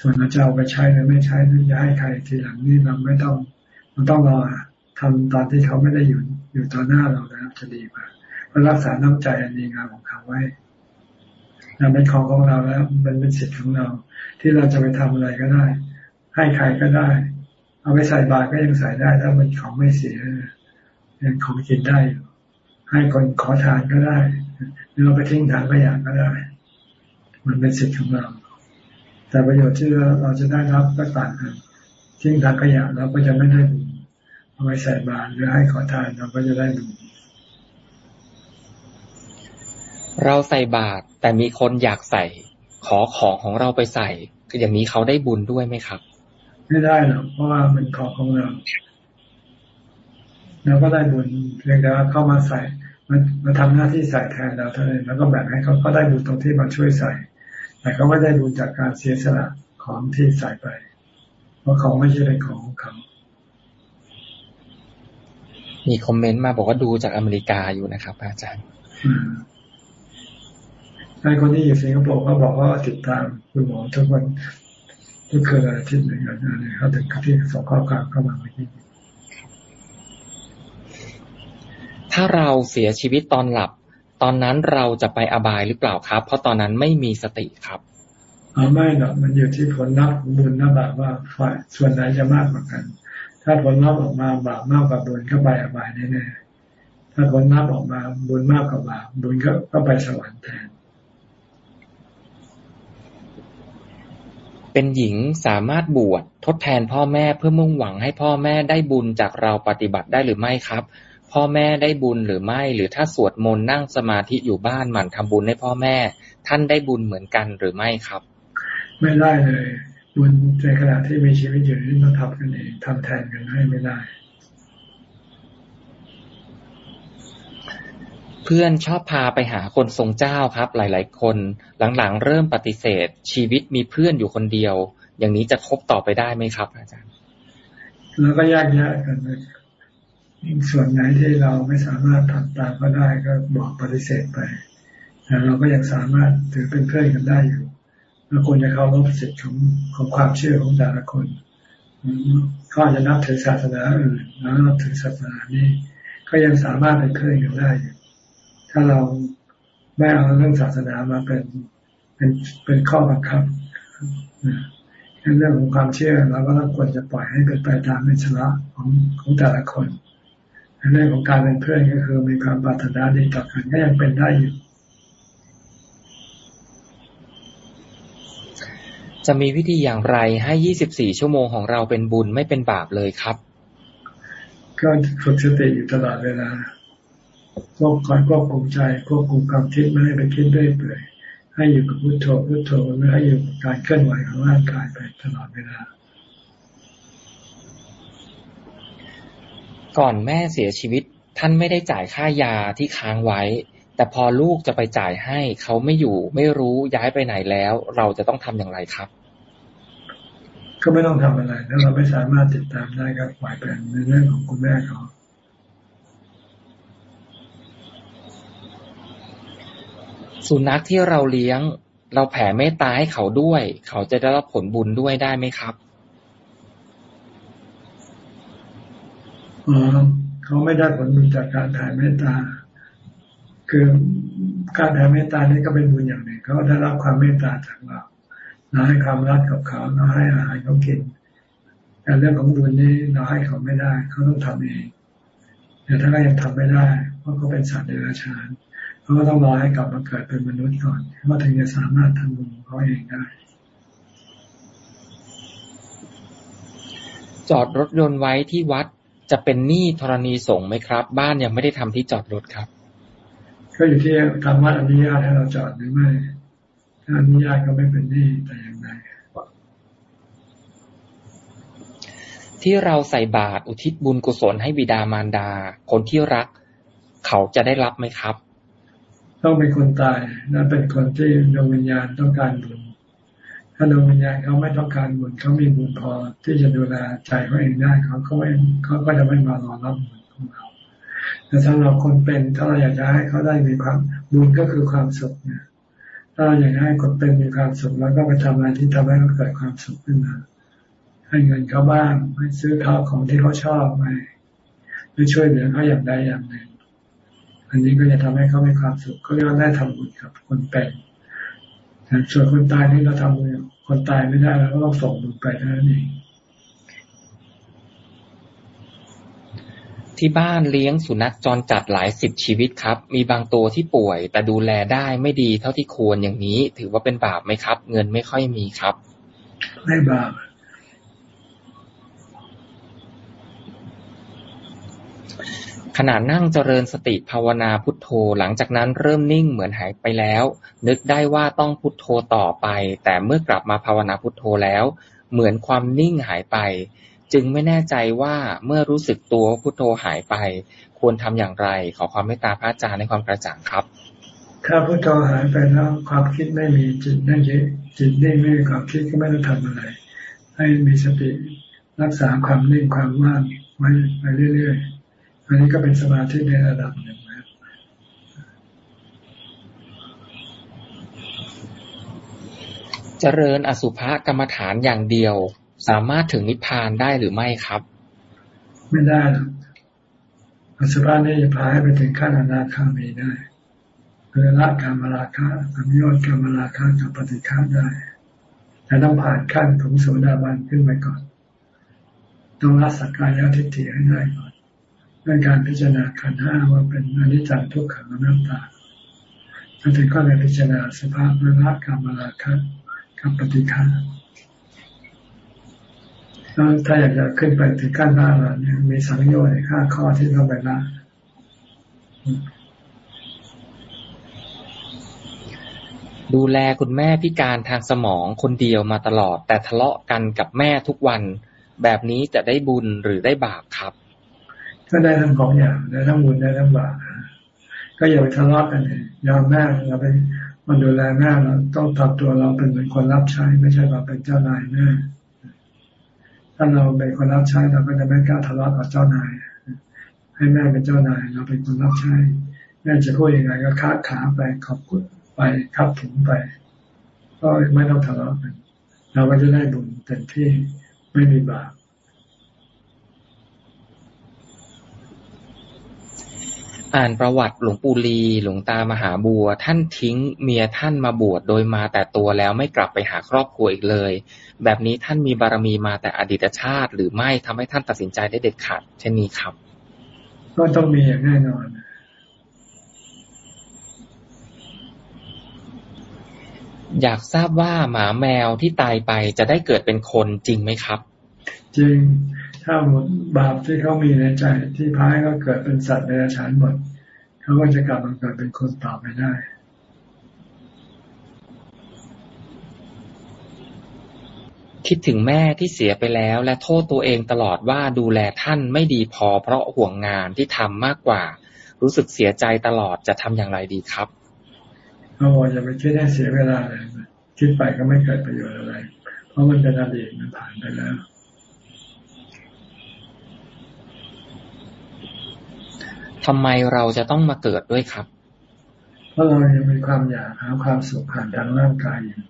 ส่วนเราจะเอาไปใช้หรือไม่ใช้หรือจะให้ใครทีหลังนี่เราไม่ต้องมันต้องรอทำตอนที่เขาไม่ได้อยู่อยู่ต่อหน้าเราแล้วจะดีกว่าเพื่อรักษาน้ำใจอันดีงามของเขาไว้ เราเป็นของของเราแล้ว มันเป็นสิทธิ์ของเรา ที่เราจะไปทำอะไรก็ได้ ให้ใครก็ได้ เอาไปใส่บาตรก็ยังใส่ได้ถ้ามันของไม่เสียยังของกินได้ ให้คนขอทานก็ได้หรือเราไปทิ้งถังขยะก็ได้ มันเป็นสิทธิ์ของเรา แต่ประโยชน์ที่เราจะได้รับก็ต่างกันทิ้งถังขยะเราก็จะไม่ได้บุญเอาไว้ใส่บาตรหรือให้ขอทานเราก็จะได้บุญ เราใส่บาตรแต่มีคนอยากใส่ ขอของของเราไปใส่คืออย่างนี้เขาได้บุญด้วยไหมครับ ไม่ได้หรอกเพราะว่ามันของของเราเราก็ได้บุญเพียงแต่ว่าเข้ามาใส่มันมาทำหน้าที่ใส่แทนเราเท่านั้นแล้วก็แบ่งให้เขาก็ได้บุญตรงที่มาช่วยใส่ แต่เขาไม่ได้บุญจากการเสียสละของที่ใส่ไป เพราะเขาไม่ใช่เป็นของของเขามีคอมเมนต์มาบอกว่าดูจากอเมริกาอยู่นะครับ อาจารย์ ใช่คนที่อยู่สิงคโปร์ก็บอกว่าติดตามคุณหมอทุกวันทุกคืนอาทิตย์เหมือนกันนะเขาถึงที่สองข้อความเข้ามาเมื่อกี้ถ้าเราเสียชีวิตตอนหลับ ตอนนั้นเราจะไปอบายหรือเปล่าครับ เพราะตอนนั้นไม่มีสติครับอ๋อไม่หรอกมันอยู่ที่ผลนับบุญนับบาปว่าฝ่ายส่วนไหนจะมากกว่ากัน ถ้าผลนับออกมาบาปมากกว่าบุญก็ไปอบายแน่ๆถ้าผลนับออกมาบุญมากกว่าบาปบุญก็ก็ไปสวรรค์แทน เป็นหญิงสามารถบวชทดแทนพ่อแม่เพื่อมุ่งหวังให้พ่อแม่ได้บุญจากเราปฏิบัติได้หรือไม่ครับ พ่อแม่ได้บุญหรือไม่ หรือถ้าสวดมนต์นั่งสมาธิอยู่บ้านหมั่นทำบุญให้พ่อแม่ ท่านได้บุญเหมือนกันหรือไม่ครับ ไม่ได้เลย บุญในขณะที่มีชีวิตอยู่นี่เราทำกันเองทำแทนกันให้ไม่ได้ เพื่อนชอบพาไปหาคนทรงเจ้าครับ หลาย ๆ คน หลังๆ เริ่มปฏิเสธ ชีวิตมีเพื่อนอยู่คนเดียว อย่างนี้จะคบต่อไปได้ไหมครับ อาจารย์แล้วก็แยกแยะกันส่วนไหนที่เราไม่สามารถทำตามก็ได้ก็บอกปฏิเสธไปแต่เราก็ยังสามารถถือเป็นเพื่อนกันได้อยู่เราควรจะเคารพสิทธิของของความเชื่อของแต่ละคนเขาอาจจะนับถือศาสนาอื่นแล้วนับถือศาสนานี้ ก็ยังสามารถเป็นเพื่อนกันได้อยู่ ถ้าเราไม่เอาเรื่องศาสนามาเป็นเป็นเป็นข้อบังคับเรื่องของความเชื่อเราก็ต้องควรจะปล่อยให้เป็นไปตามอิสระของของแต่ละคนเรื่องของการเป็นเพื่อนก็คือมีความปรารถนาดีต่อกันก็ยังเป็นได้อยู่ จะมีวิธีอย่างไรให้ 24 ชั่วโมงของเราเป็นบุญไม่เป็นบาปเลยครับ ก็ฝึกสติอยู่ตลอดเวลา ควบคอยควบคุมใจควบคุมความคิดไม่ให้ไปคิดด้วยเปื่อยให้อยู่กับพุโทโธพุโทโธไม่ให้อยู่กับการเคลื่อนไหวของร่างกายไปตลอดเวลา ก่อนแม่เสียชีวิตท่านไม่ได้จ่ายค่ายาที่ค้างไว้ แต่พอลูกจะไปจ่ายให้เขาไม่อยู่ไม่รู้ย้ายไปไหนแล้ว เราจะต้องทำอย่างไรครับ ก็ไม่ต้องทำอะไรถ้าเราไม่สามารถติดตามได้ก็ปล่อยเป็นในเรื่องของคุณแม่เขา สุนัขที่เราเลี้ยง เราแผ่เมตตาให้เขาด้วย เขาจะได้รับผลบุญด้วยได้ไหมครับเขาไม่ได้ผลบุญจากการแผ่เมตตา คือการแผ่เมตตานี่ก็เป็นบุญอย่างหนึ่งเขาได้รับความเมตตาจากเราเราให้ความรักกับเขาเราให้อาหารเขากินแต่เรื่องของบุญนี้เราให้เขาไม่ได้ เขาต้องทำเองแต่ถ้าเขายังทำไม่ได้เพราะเขาเป็นสัตว์เดรัจฉานเขาก็ต้องรอให้กลับมาเกิดเป็นมนุษย์ก่อนเขาถึงจะสามารถทำบุญเขาเองได้ จอดรถยนต์ไว้ที่วัดจะเป็นหนี้ธรณีสงฆ์ไหมครับ บ้านยังไม่ได้ทำที่จอดรถครับ ก็อยู่ที่ทางวัดอนุญาตให้เราจอดหรือไม่ถ้าอนุญาตก็ไม่เป็นหนี้แต่อย่างไรที่เราใส่บาตรอุทิศบุญกุศลให้บิดามารดา คนที่รัก เขาจะได้รับไหมครับ ต้องเป็นคนตายนั่นเป็นคนที่ดวงวิญญาณต้องการบุญ ถ้าดวงวิญญาณเขาไม่ต้องการบุญเขามีบุญพอที่จะดูแลใจเขาเองได้เขาก็ไม่เขาก็จะไม่มารอรับบุญของเราแต่สำหรับคนเป็นถ้าเราอยากจะให้เขาได้มีความบุญก็คือความสุขเนี่ยถ้าเราอยากให้คนเป็นมีความสุขแล้วก็ไปทำอะไรที่ทำให้เขาเกิดความสุขขึ้นมาให้เงินเขาบ้างให้ซื้อข้าวของที่เขาชอบไปหรือช่วยเหลือเขาอย่างใดอย่างหนึ่ง อันนี้ก็จะทำให้เขามีความสุขเขาเรียกว่าได้ทำบุญกับคนเป็นแต่ส่วนคนตายนี่เราทำบุญคนตายไม่ได้เราก็ต้องส่งบุญไปเท่านั้นเองที่บ้านเลี้ยงสุนัขจรจัดหลายสิบชีวิตครับ มีบางตัวที่ป่วย แต่ดูแลได้ไม่ดีเท่าที่ควรอย่างนี้ ถือว่าเป็นบาปไหมครับ เงินไม่ค่อยมีครับ ไม่บาป ขณะนั่งเจริญสติภาวนาพุทโธ หลังจากนั้นเริ่มนิ่งเหมือนหายไปแล้ว นึกได้ว่าต้องพุทโธต่อไป แต่เมื่อกลับมาภาวนาพุทโธแล้ว เหมือนความนิ่งหายไป จึงไม่แน่ใจว่าเมื่อรู้สึกตัวพุทโธหายไป ควรทำอย่างไร ขอความเมตตาพระอาจารย์ในความกระจ่างครับถ้าพุทโธหายไปแล้วความคิดไม่มีจิตนั่งเฉยจิตนิ่งไม่มีความคิดก็ไม่ต้องทำอะไร ให้มีสติรักษาความนิ่งความว่างไว้ไปเรื่อยๆ อันนี้ก็เป็นสมาธิในระดับหนึ่งนะเจริญอสุภกรรมฐานอย่างเดียว สามารถถึงนิพพานได้หรือไม่ครับ ไม่ได้หรอกอสุภะนี่จะพาให้ไปถึงขั้นอนาคามีได้เพื่อละกรรมราคะกรรมยอดกรรมราคะกับปฏิฆาได้แต่ต้องผ่านขั้นของโสดาบันขึ้นไปก่อน ต้องละสักกายทิฏฐิให้ได้ก่อน ด้วยการพิจารณาขันห้าว่าเป็นอนิจจังทุกขังอนัตตาถ้าถึงก็เลยพิจารณาสภาพละกรรมราคะกับปฏิฆาแล้วถ้าอยากจะขึ้นไปถึงขั้นหน้าเราเนี่ยมีสังโยชน์ห้าข้อที่ต้องไปละดูแลคุณแม่พิการทางสมองคนเดียวมาตลอด แต่ทะเลาะกันกับแม่ทุกวัน แบบนี้จะได้บุญหรือได้บาปครับ ก็ได้ทั้งของอย่างได้ทั้งบุญได้ทั้งบาปก็อย่าไปทะเลาะกันเลยยอมแม่เราไปมันดูแลแม่เราต้องทำตัวเราเป็นเหมือนคนรับใช้ ไม่ใช่เราเป็นเจ้านายแม่ถ้าเราเป็นคนรับใช้เราก็จะไม่กล้าทะเลาะกับเจ้านาย ให้แม่เป็นเจ้านาย เราเป็นคนรับใช้ แม่จะพูดยังไงก็ค้าขาไปขอบคุณไปขับถึงไป ก็ไม่ต้องทะเลาะกันเราก็จะได้บุญเต็มที่ไม่มีบาป อ่านประวัติหลวงปู่ลี หลวงตามหาบัว ท่านทิ้งเมียท่านมาบวชโดยมาแต่ตัวแล้วไม่กลับไปหาครอบครัวอีกเลย แบบนี้ท่านมีบารมีมาแต่อดีตชาติ หรือไม่ทำให้ท่านตัดสินใจได้เด็ดขาดเช่นนี้ครับ ก็ต้องมีอย่างแน่นอนอยากทราบว่าหมาแมวที่ตายไปจะได้เกิดเป็นคนจริงไหมครับ จริง ถ้าหมดบาปที่เขามีในใจที่พายก็เกิดเป็นสัตว์ในอาชานหมดเขาก็จะกลับมาเกิดเป็นคนต่อไปได้คิดถึงแม่ที่เสียไปแล้ว และโทษตัวเองตลอดว่าดูแลท่านไม่ดีพอ เพราะห่วงงานที่ทำมากกว่า รู้สึกเสียใจตลอดจะทำอย่างไรดีครับเราอย่าไปคิดให้เสียเวลาเลยคิดไปก็ไม่เกิดประโยชน์อะไร เพราะมันเป็นอดีตมันผ่านไปแล้ว ทำไมเราจะต้องมาเกิดด้วยครับ เพราะเรายังมีความอยากหาความสุขผ่านทางร่างกายอยู่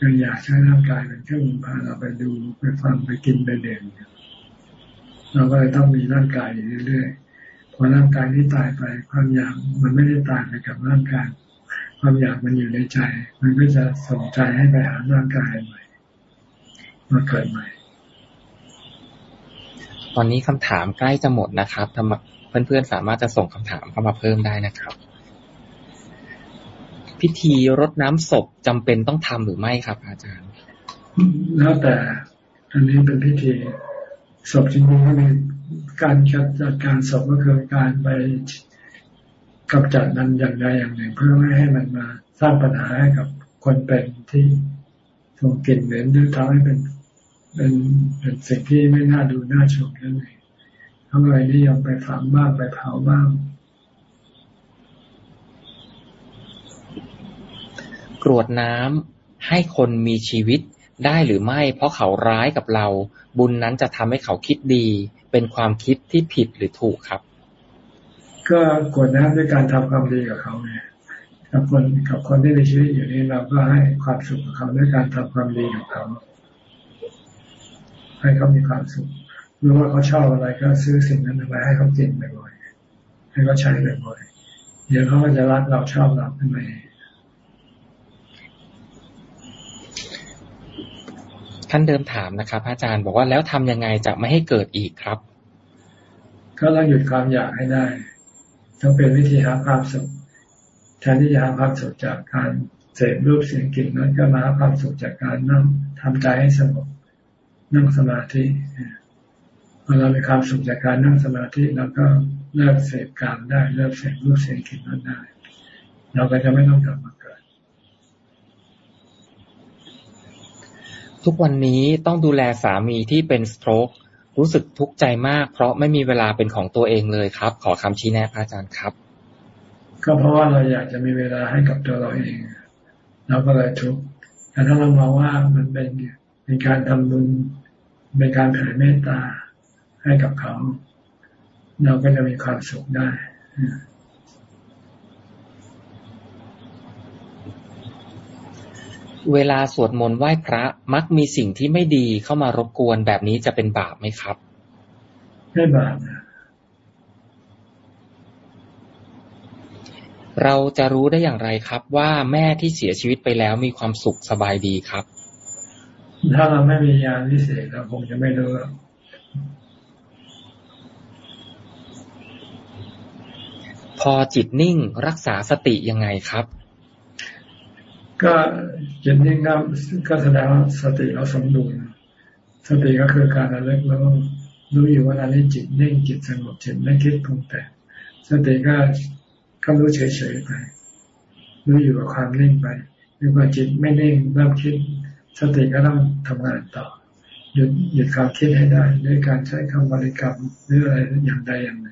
ยังอยากใช้ร่างกายเป็นเครื่องมือพาเราไปดูไปฟังไปกินไปเด่นเราก็เลยต้องมีร่างกายอยู่เรื่อยๆพอร่างกายนี้ตายไปความอยากมันไม่ได้ตายไปกับร่างกาย ความอยากมันอยู่ในใจ มันก็จะส่งใจให้ไปหาร่างกายใหม่มาเกิดใหม่ ตอนนี้คำถามใกล้จะหมดนะครับทำ เพื่อนๆสามารถจะส่งคำถามเข้ามาเพิ่มได้นะครับ พิธีรดน้ำศพจำเป็นต้องทำหรือไม่ครับ อาจารย์ แล้วแต่อันนี้เป็นพิธีศพจริงๆก็มีการจัดการศพก็คือการไปกำจัดมันอย่างใดอย่างหนึ่ง เพื่อไม่ให้มันมาสร้างปัญหาให้กับคนเป็นที่ส่งกลิ่นเหม็นหรือทำให้เป็นเป็นเป็นสิ่งที่ไม่น่าดูน่าชมนั่นเอง เขาเลยนิยมไปฝังบ้างไปเผาบ้าง กรวดน้ำให้คนมีชีวิตได้หรือไม่ เพราะเขาร้ายกับเรา บุญนั้นจะทำให้เขาคิดดี เป็นความคิดที่ผิดหรือถูกครับ ก็กรวดน้ำด้วยการทำความดีกับเขาไงกับคนกับคนที่มีชีวิตอยู่นี้เราก็ให้ความสุขกับเขาด้วยการทำความดีกับเขา ให้เขามีความสุข รู้ว่าเขาชอบอะไรก็ซื้อสิ่งนั้นไปให้เขากินบ่อยๆให้เขาใช้บ่อยๆเดี๋ยวเขาก็จะรักเราชอบเราขึ้นมาเองท่านเดิมถามนะครับ อาจารย์บอกว่าแล้วทำยังไงจะไม่ให้เกิดอีกครับ ก็ต้องหยุดความอยากให้ได้ ต้องเป็นวิธีหาความสุขแทนที่จะหาความสุขจากการเสพรูปเสียงกลิ่นนั้นก็มาหาความสุขจากการนั่งทำใจให้สงบนั่งสมาธิ พอเรามีความสุขจากการนั่งสมาธิเราก็เลิกเสพกามได้เลิกเสพรูปเสียงกลิ่นนั้นได้ เราก็จะไม่ต้องกลับมาเกิด ทุกวันนี้ต้องดูแลสามีที่เป็นสโตรกรู้สึกทุกข์ใจมาก เพราะไม่มีเวลาเป็นของตัวเองเลยครับ ขอคำชี้แนะพระอาจารย์ครับ ก็เพราะว่าเราอยากจะมีเวลาให้กับตัวเราเองเราก็เลยทุกข์แต่ถ้าเรามองว่ามันเป็นเป็นการทำบุญเป็นการแผ่เมตตา ให้กับเขา เราก็จะมีความสุขได้เวลาสวดมนต์ไหว้พระมักมีสิ่งที่ไม่ดีเข้ามารบกวนแบบนี้จะเป็นบาปไหมครับ ไม่บาปนะเราจะรู้ได้อย่างไรครับ ว่าแม่ที่เสียชีวิตไปแล้วมีความสุขสบายดีครับ ถ้าเราไม่มียาพิเศษเราคงจะไม่รู้ พอจิตนิ่งรักษาสติยังไงครับ ก็จิตนิ่งก็ก็แสดงว่าสติเราสมดุลสติก็คือการระลึกแล้วรู้อยู่ว่าอันนี้จิตนิ่งจิตสงบจิตไม่คิดปรุงแต่งสติก็ก็รู้เฉยๆไปรู้อยู่กับความนิ่งไปหรือว่าจิตไม่นิ่งเริ่มคิด สติก็ต้องทำงานต่อหยุดหยุดความคิดให้ได้ ด้วยการใช้คำบริกรรมหรืออะไรอย่างใดอย่างหนึ่ง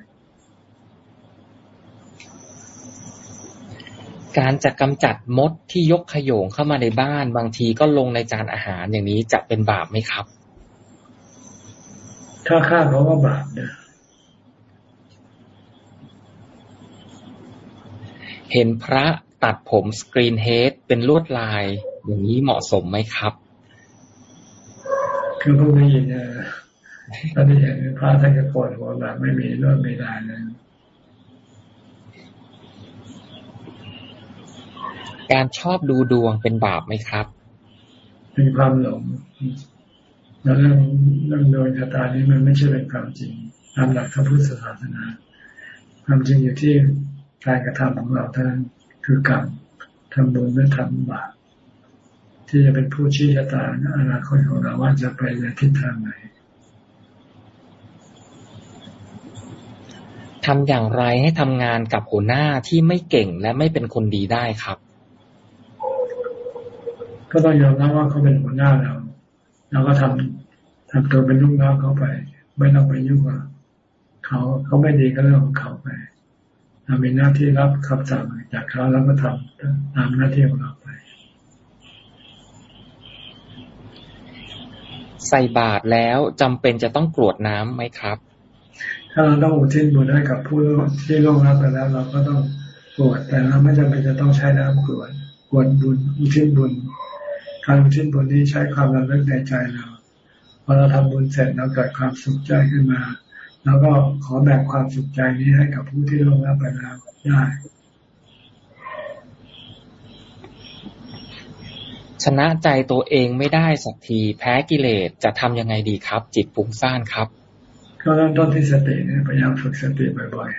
การจะกำจัดมดที่ยกขยงเข้ามาในบ้าน บางทีก็ลงในจานอาหารอย่างนี้จะเป็นบาปไหมครับ ถ้าฆ่าเขาก็บาปนะเห็นพระตัดผมสกรีนเฮดเป็นลวดลาย อย่างนี้เหมาะสมไหมครับคือพวกนี้เนี่ยตอนนี้เห็นพระท่านก็โกนหัวแบบไม่มีลวดไม่ได้เลย การชอบดูดวงเป็นบาปไหมครับ เป็นความหลงแล้วเรื่องเรื่องโดยชะตานี้มันไม่ใช่เป็นความจริงตามหลักพระพุทธศาสนา ความจริงอยู่ที่การกระทำของเราเท่านั้นคือกรรมทำบุญหรือทำบาปที่จะเป็นผู้ชี้ชะตาอนาคตของเราว่าจะไปในทิศทางไหนทำอย่างไรให้ทำงานกับหัวหน้าที่ไม่เก่งและไม่เป็นคนดีได้ครับ ก็ต้องยอมรับว่าเขาเป็นหัวหน้าเรา เราก็ทำทำตัวเป็นลูกน้องเขาไป ไม่ต้องไปยุ่งกับเขาเขาไม่ดีก็เรื่องของเขาไปเรามีหน้าที่รับคำสั่งจากเขาแล้วก็ทำตามหน้าที่ของเราไป ใส่บาตรแล้วจำเป็นจะต้องกรวดน้ำไหมครับ ถ้าเราต้องอุทิศบุญให้กับผู้ที่ล่วงลับไปแล้ว เราก็ต้องกรวดแต่เราไม่จำเป็นจะต้องใช้น้ำกรวดกรวดบุญอุทิศบุญ การอุทิศบุญนี้ใช้ความระลึกในใจเราพอเราทำบุญเสร็จเราเกิดความสุขใจขึ้นมา แล้วก็ขอแบ่งความสุขใจนี้ให้กับผู้ที่ล่วงลับไปแล้วได้ชนะใจตัวเองไม่ได้สักทีแพ้กิเลสจะทำยังไงดีครับ จิตฟุ้งซ่านครับ ก็เริ่มต้นที่สติเนี่ยพยายามฝึกสติบ่อย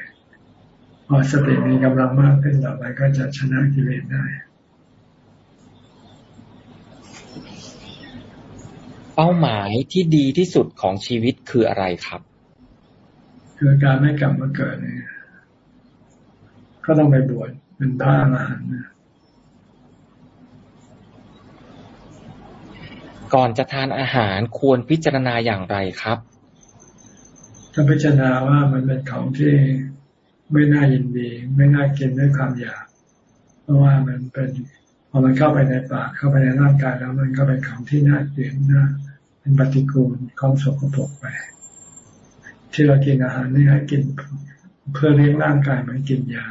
ๆพอสติมีกำลังมากขึ้นต่อไปก็จะชนะกิเลสได้ เป้าหมายที่ดีที่สุดของชีวิตคืออะไรครับ คือการไม่กลับมาเกิดเนี่ยก็ต้องไปบวชเป็นพระอรหันต์ก่อนจะทานอาหารควรพิจารณาอย่างไรครับถ้าพิจารณาว่ามันเป็นของที่ไม่น่ายินดี ไม่น่ากินด้วยความอยาก เพราะว่ามันเป็น พอมันเข้าไปในปากเข้าไปในร่างกายแล้ว มันก็เป็นของที่น่าเกลียดน่าเป็นปฏิกูลของสกปรกไป ที่เรากินอาหารนี่ให้กินเพื่อเลี้ยงร่างกายมันกินยา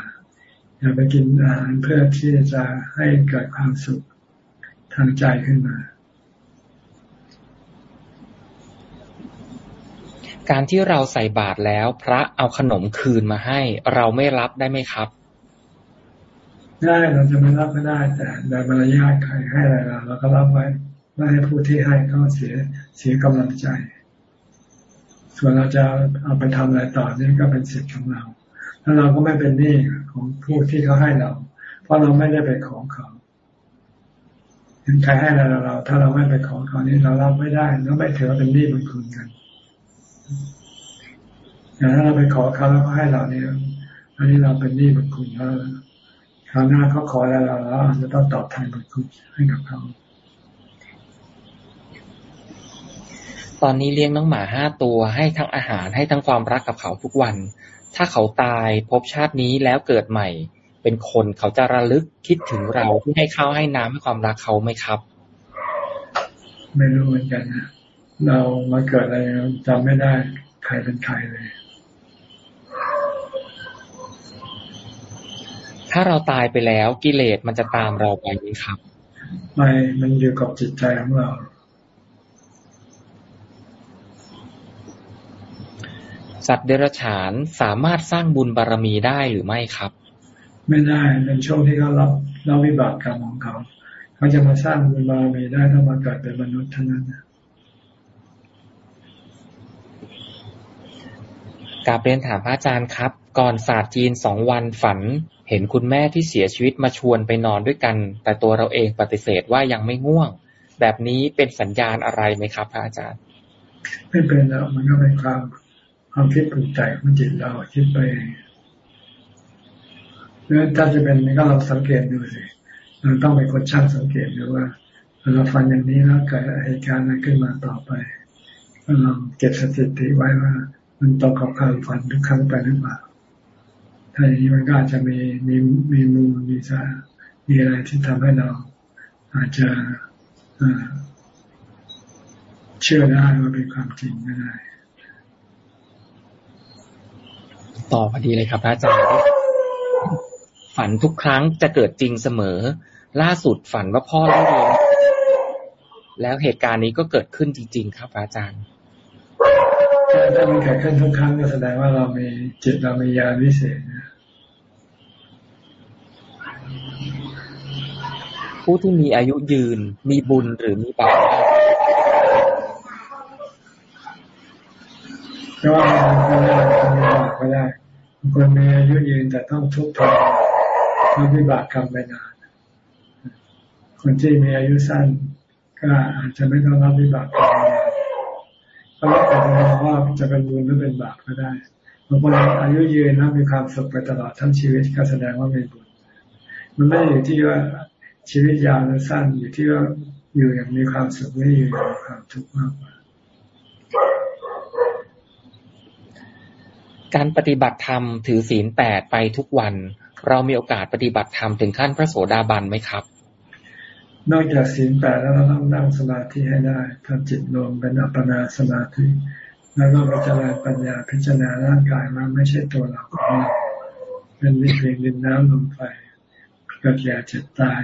อย่าไปกินอาหารเพื่อที่จะให้เกิดความสุขทางใจขึ้นมา การที่เราใส่บาตรแล้ว พระเอาขนมคืนมาให้ เราไม่รับได้ไหมครับ ได้เราจะไม่รับก็ได้ แต่โดยมารยาทใครให้อะไรเราเราก็รับไว้ไม่ให้ผู้ที่ให้เขาเสียเสียกำลังใจ ส่วนเราจะเอาไปทำอะไรต่อนี่ก็เป็นสิทธิ์ของเราแล้วเราก็ไม่เป็นหนี้ของผู้ที่เขาให้เรา เพราะเราไม่ได้ไปของเขาเห็นใครให้อะไรเรา ถ้าเราไม่ไปของเขานี่เรารับไม่ได้แล้วไม่ถือว่าเป็นหนี้บุญคุณกันแต่ถ้าเราไปขอเขาแล้วเขาให้เราเนี่ยอันนี้เราเป็นหนี้บุญคุณเขา คราวหน้าเขาขออะไรเราเราจะต้องตอบแทนบุญคุณให้กับเขาตอนนี้เลี้ยงน้องหมาห้าตัวให้ทั้งอาหารให้ทั้งความรักกับเขาทุกวัน ถ้าเขาตายพบชาตินี้แล้วเกิดใหม่ เป็นคนเขาจะระลึกคิดถึงเราที่ให้ข้าวให้น้ำให้ความรักเขาไหมครับ ไม่รู้เหมือนกันนะเรามาเกิดอะไรจำไม่ได้ใครเป็นใครเลย ถ้าเราตายไปแล้วกิเลสมันจะตามเราไปไหมครับ ไม่มันอยู่กับจิตใจของเรา สัตว์เดรัจฉานสามารถสร้างบุญบารรมีได้หรือไม่ครับ ไม่ได้เป็นช่วงที่เขารับรับวิบากกรรมของเขา เขาจะมาสร้างบุญบารรมีได้ถ้ามาเกิดเป็นมนุษย์เท่านั้นกาเรียนถามพระอาจารย์ครับ ก่อนศาสตร์จีนสองวันฝัน เห็นคุณแม่ที่เสียชีวิตมาชวนไปนอนด้วยกัน แต่ตัวเราเองปฏิเสธว่ายังไม่ง่วง แบบนี้เป็นสัญญาณอะไรไหมครับพระอาจารย์ ไม่เป็นแล้วมันก็เป็นความความคิดปรุงใจของจิตเราคิดไปแล้วถ้าจะเป็นก็เราสังเกตดูสิเราต้องเป็นคนช่างสังเกตดูว่าเราฟันอย่างนี้แล้วเกิดเหตุการณ์อะไรขึ้นมาต่อไปเราเก็บสถิติไว้ว่า มันตรงกับความฝันทุกครั้งไปหรือเปล่า ถ้าอย่างนี้มันก็อาจจะมีมีมีมูลมีสามีอะไรที่ทำให้เรา อาจจะเชื่อได้ว่าเป็นความจริงก็ได้ต่อพอดีเลยครับพระอาจารย์ฝันทุกครั้งจะเกิดจริงเสมอ ล่าสุดฝันว่าพ่อเล่าเรียนแล้วเหตุการณ์นี้ก็เกิดขึ้นจริง ๆ ครับอาจารย์ถ้ามันเกิดขึ้นทุกครั้งก็แสดงว่าเรามีจิตเรามียาวิเศษ ผู้ที่มีอายุยืน มีบุญหรือมีบาปก็ว่าไม่ได้มีบาปไม่ได้คนมีอายุยืนแต่ต้องทุกข์ทรมานวิบากกรรมไปนาน คนที่มีอายุสั้น ก็อาจจะไม่ต้องรับวิบากกรรมก็แล้วแต่จะมองว่าจะเป็นบุญหรือเป็นบาปก็ได้บางคนอายุยืนแล้วมีความสุขไปตลอดทั้งชีวิตก็แสดงว่าเป็นบุญมันไม่อยู่ที่ว่า ชีวิตยาวหรือสั้นอยู่ที่ว่าอยู่อย่างมีความสุขไม่อยู่อย่างมีความทุกข์มากกว่าการปฏิบัติธรรมถือศีลแปดไปทุกวัน เรามีโอกาสปฏิบัติธรรมถึงขั้นพระโสดาบันไหมครับ นอกจากศีลแปดแล้วเราต้องนั่งสมาธิให้ได้ทำจิตรวมเป็นอัปปนาสมาธิแล้วก็พิจารณาปัญญาพิจารณาร่างกายมาไม่ใช่ตัวเราของเราเป็นวิเพียงดินน้ำลมไฟเกิดแก่เจ็บตาย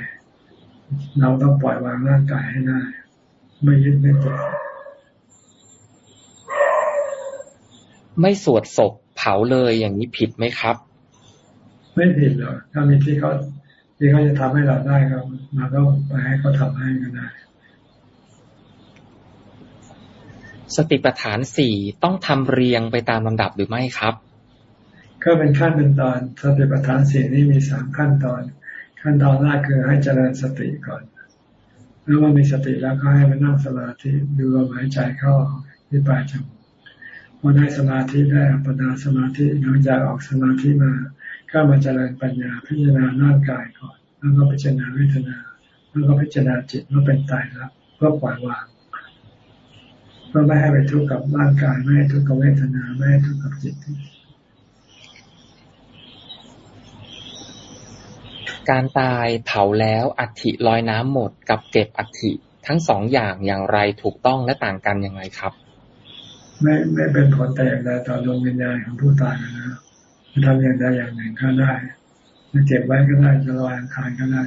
เราต้องปล่อยวางร่างกายให้ได้ ไม่ยึดไม่ติดไม่สวดศพเผาเลยอย่างนี้ผิดไหมครับ ไม่ผิดหรอกถ้ามีที่เขาที่เขาจะทำให้เราได้ก็เราก็ไปให้เขาทำให้ก็ได้ สติปัฏฐานสี่ต้องทำเรียงไปตามลำดับหรือไม่ครับ ก็เป็นขั้นเป็นตอนสติปัฏฐานสี่นี่มีสามขั้นตอน ขั้นตอนแรกคือให้เจริญสติก่อนแล้วว่ามีสติแล้วก็ให้มานั่งสมาธิดูลมหายใจเข้าที่ปลายจมูกพอได้สมาธิได้อัปปนาสมาธิหลังจากออกสมาธิมาก็มาเจริญปัญญาพิจารณาร่างกายก่อน แล้วก็พิจารณาเวทนา แล้วก็พิจารณาจิตว่าเป็นตายแล้วเพื่อปล่อยวางเพื่อไม่ให้ไปทุกข์กับร่างกายไม่ให้ทุกข์กับเวทนาไม่ให้ทุกข์กับจิต การตายเผาแล้วอัฐิลอยน้ำหมดกับเก็บอัฐิทั้งสองอย่างอย่างไรถูกต้องและต่างกันยังไงครับ ไม่ไม่เป็นผลแต่อย่างใดต่อดวงวิญญาณของผู้ตายนะจะทำอย่างใดอย่างหนึ่งก็ได้จะเก็บไว้ก็ได้จะลอยอังคารก็ได้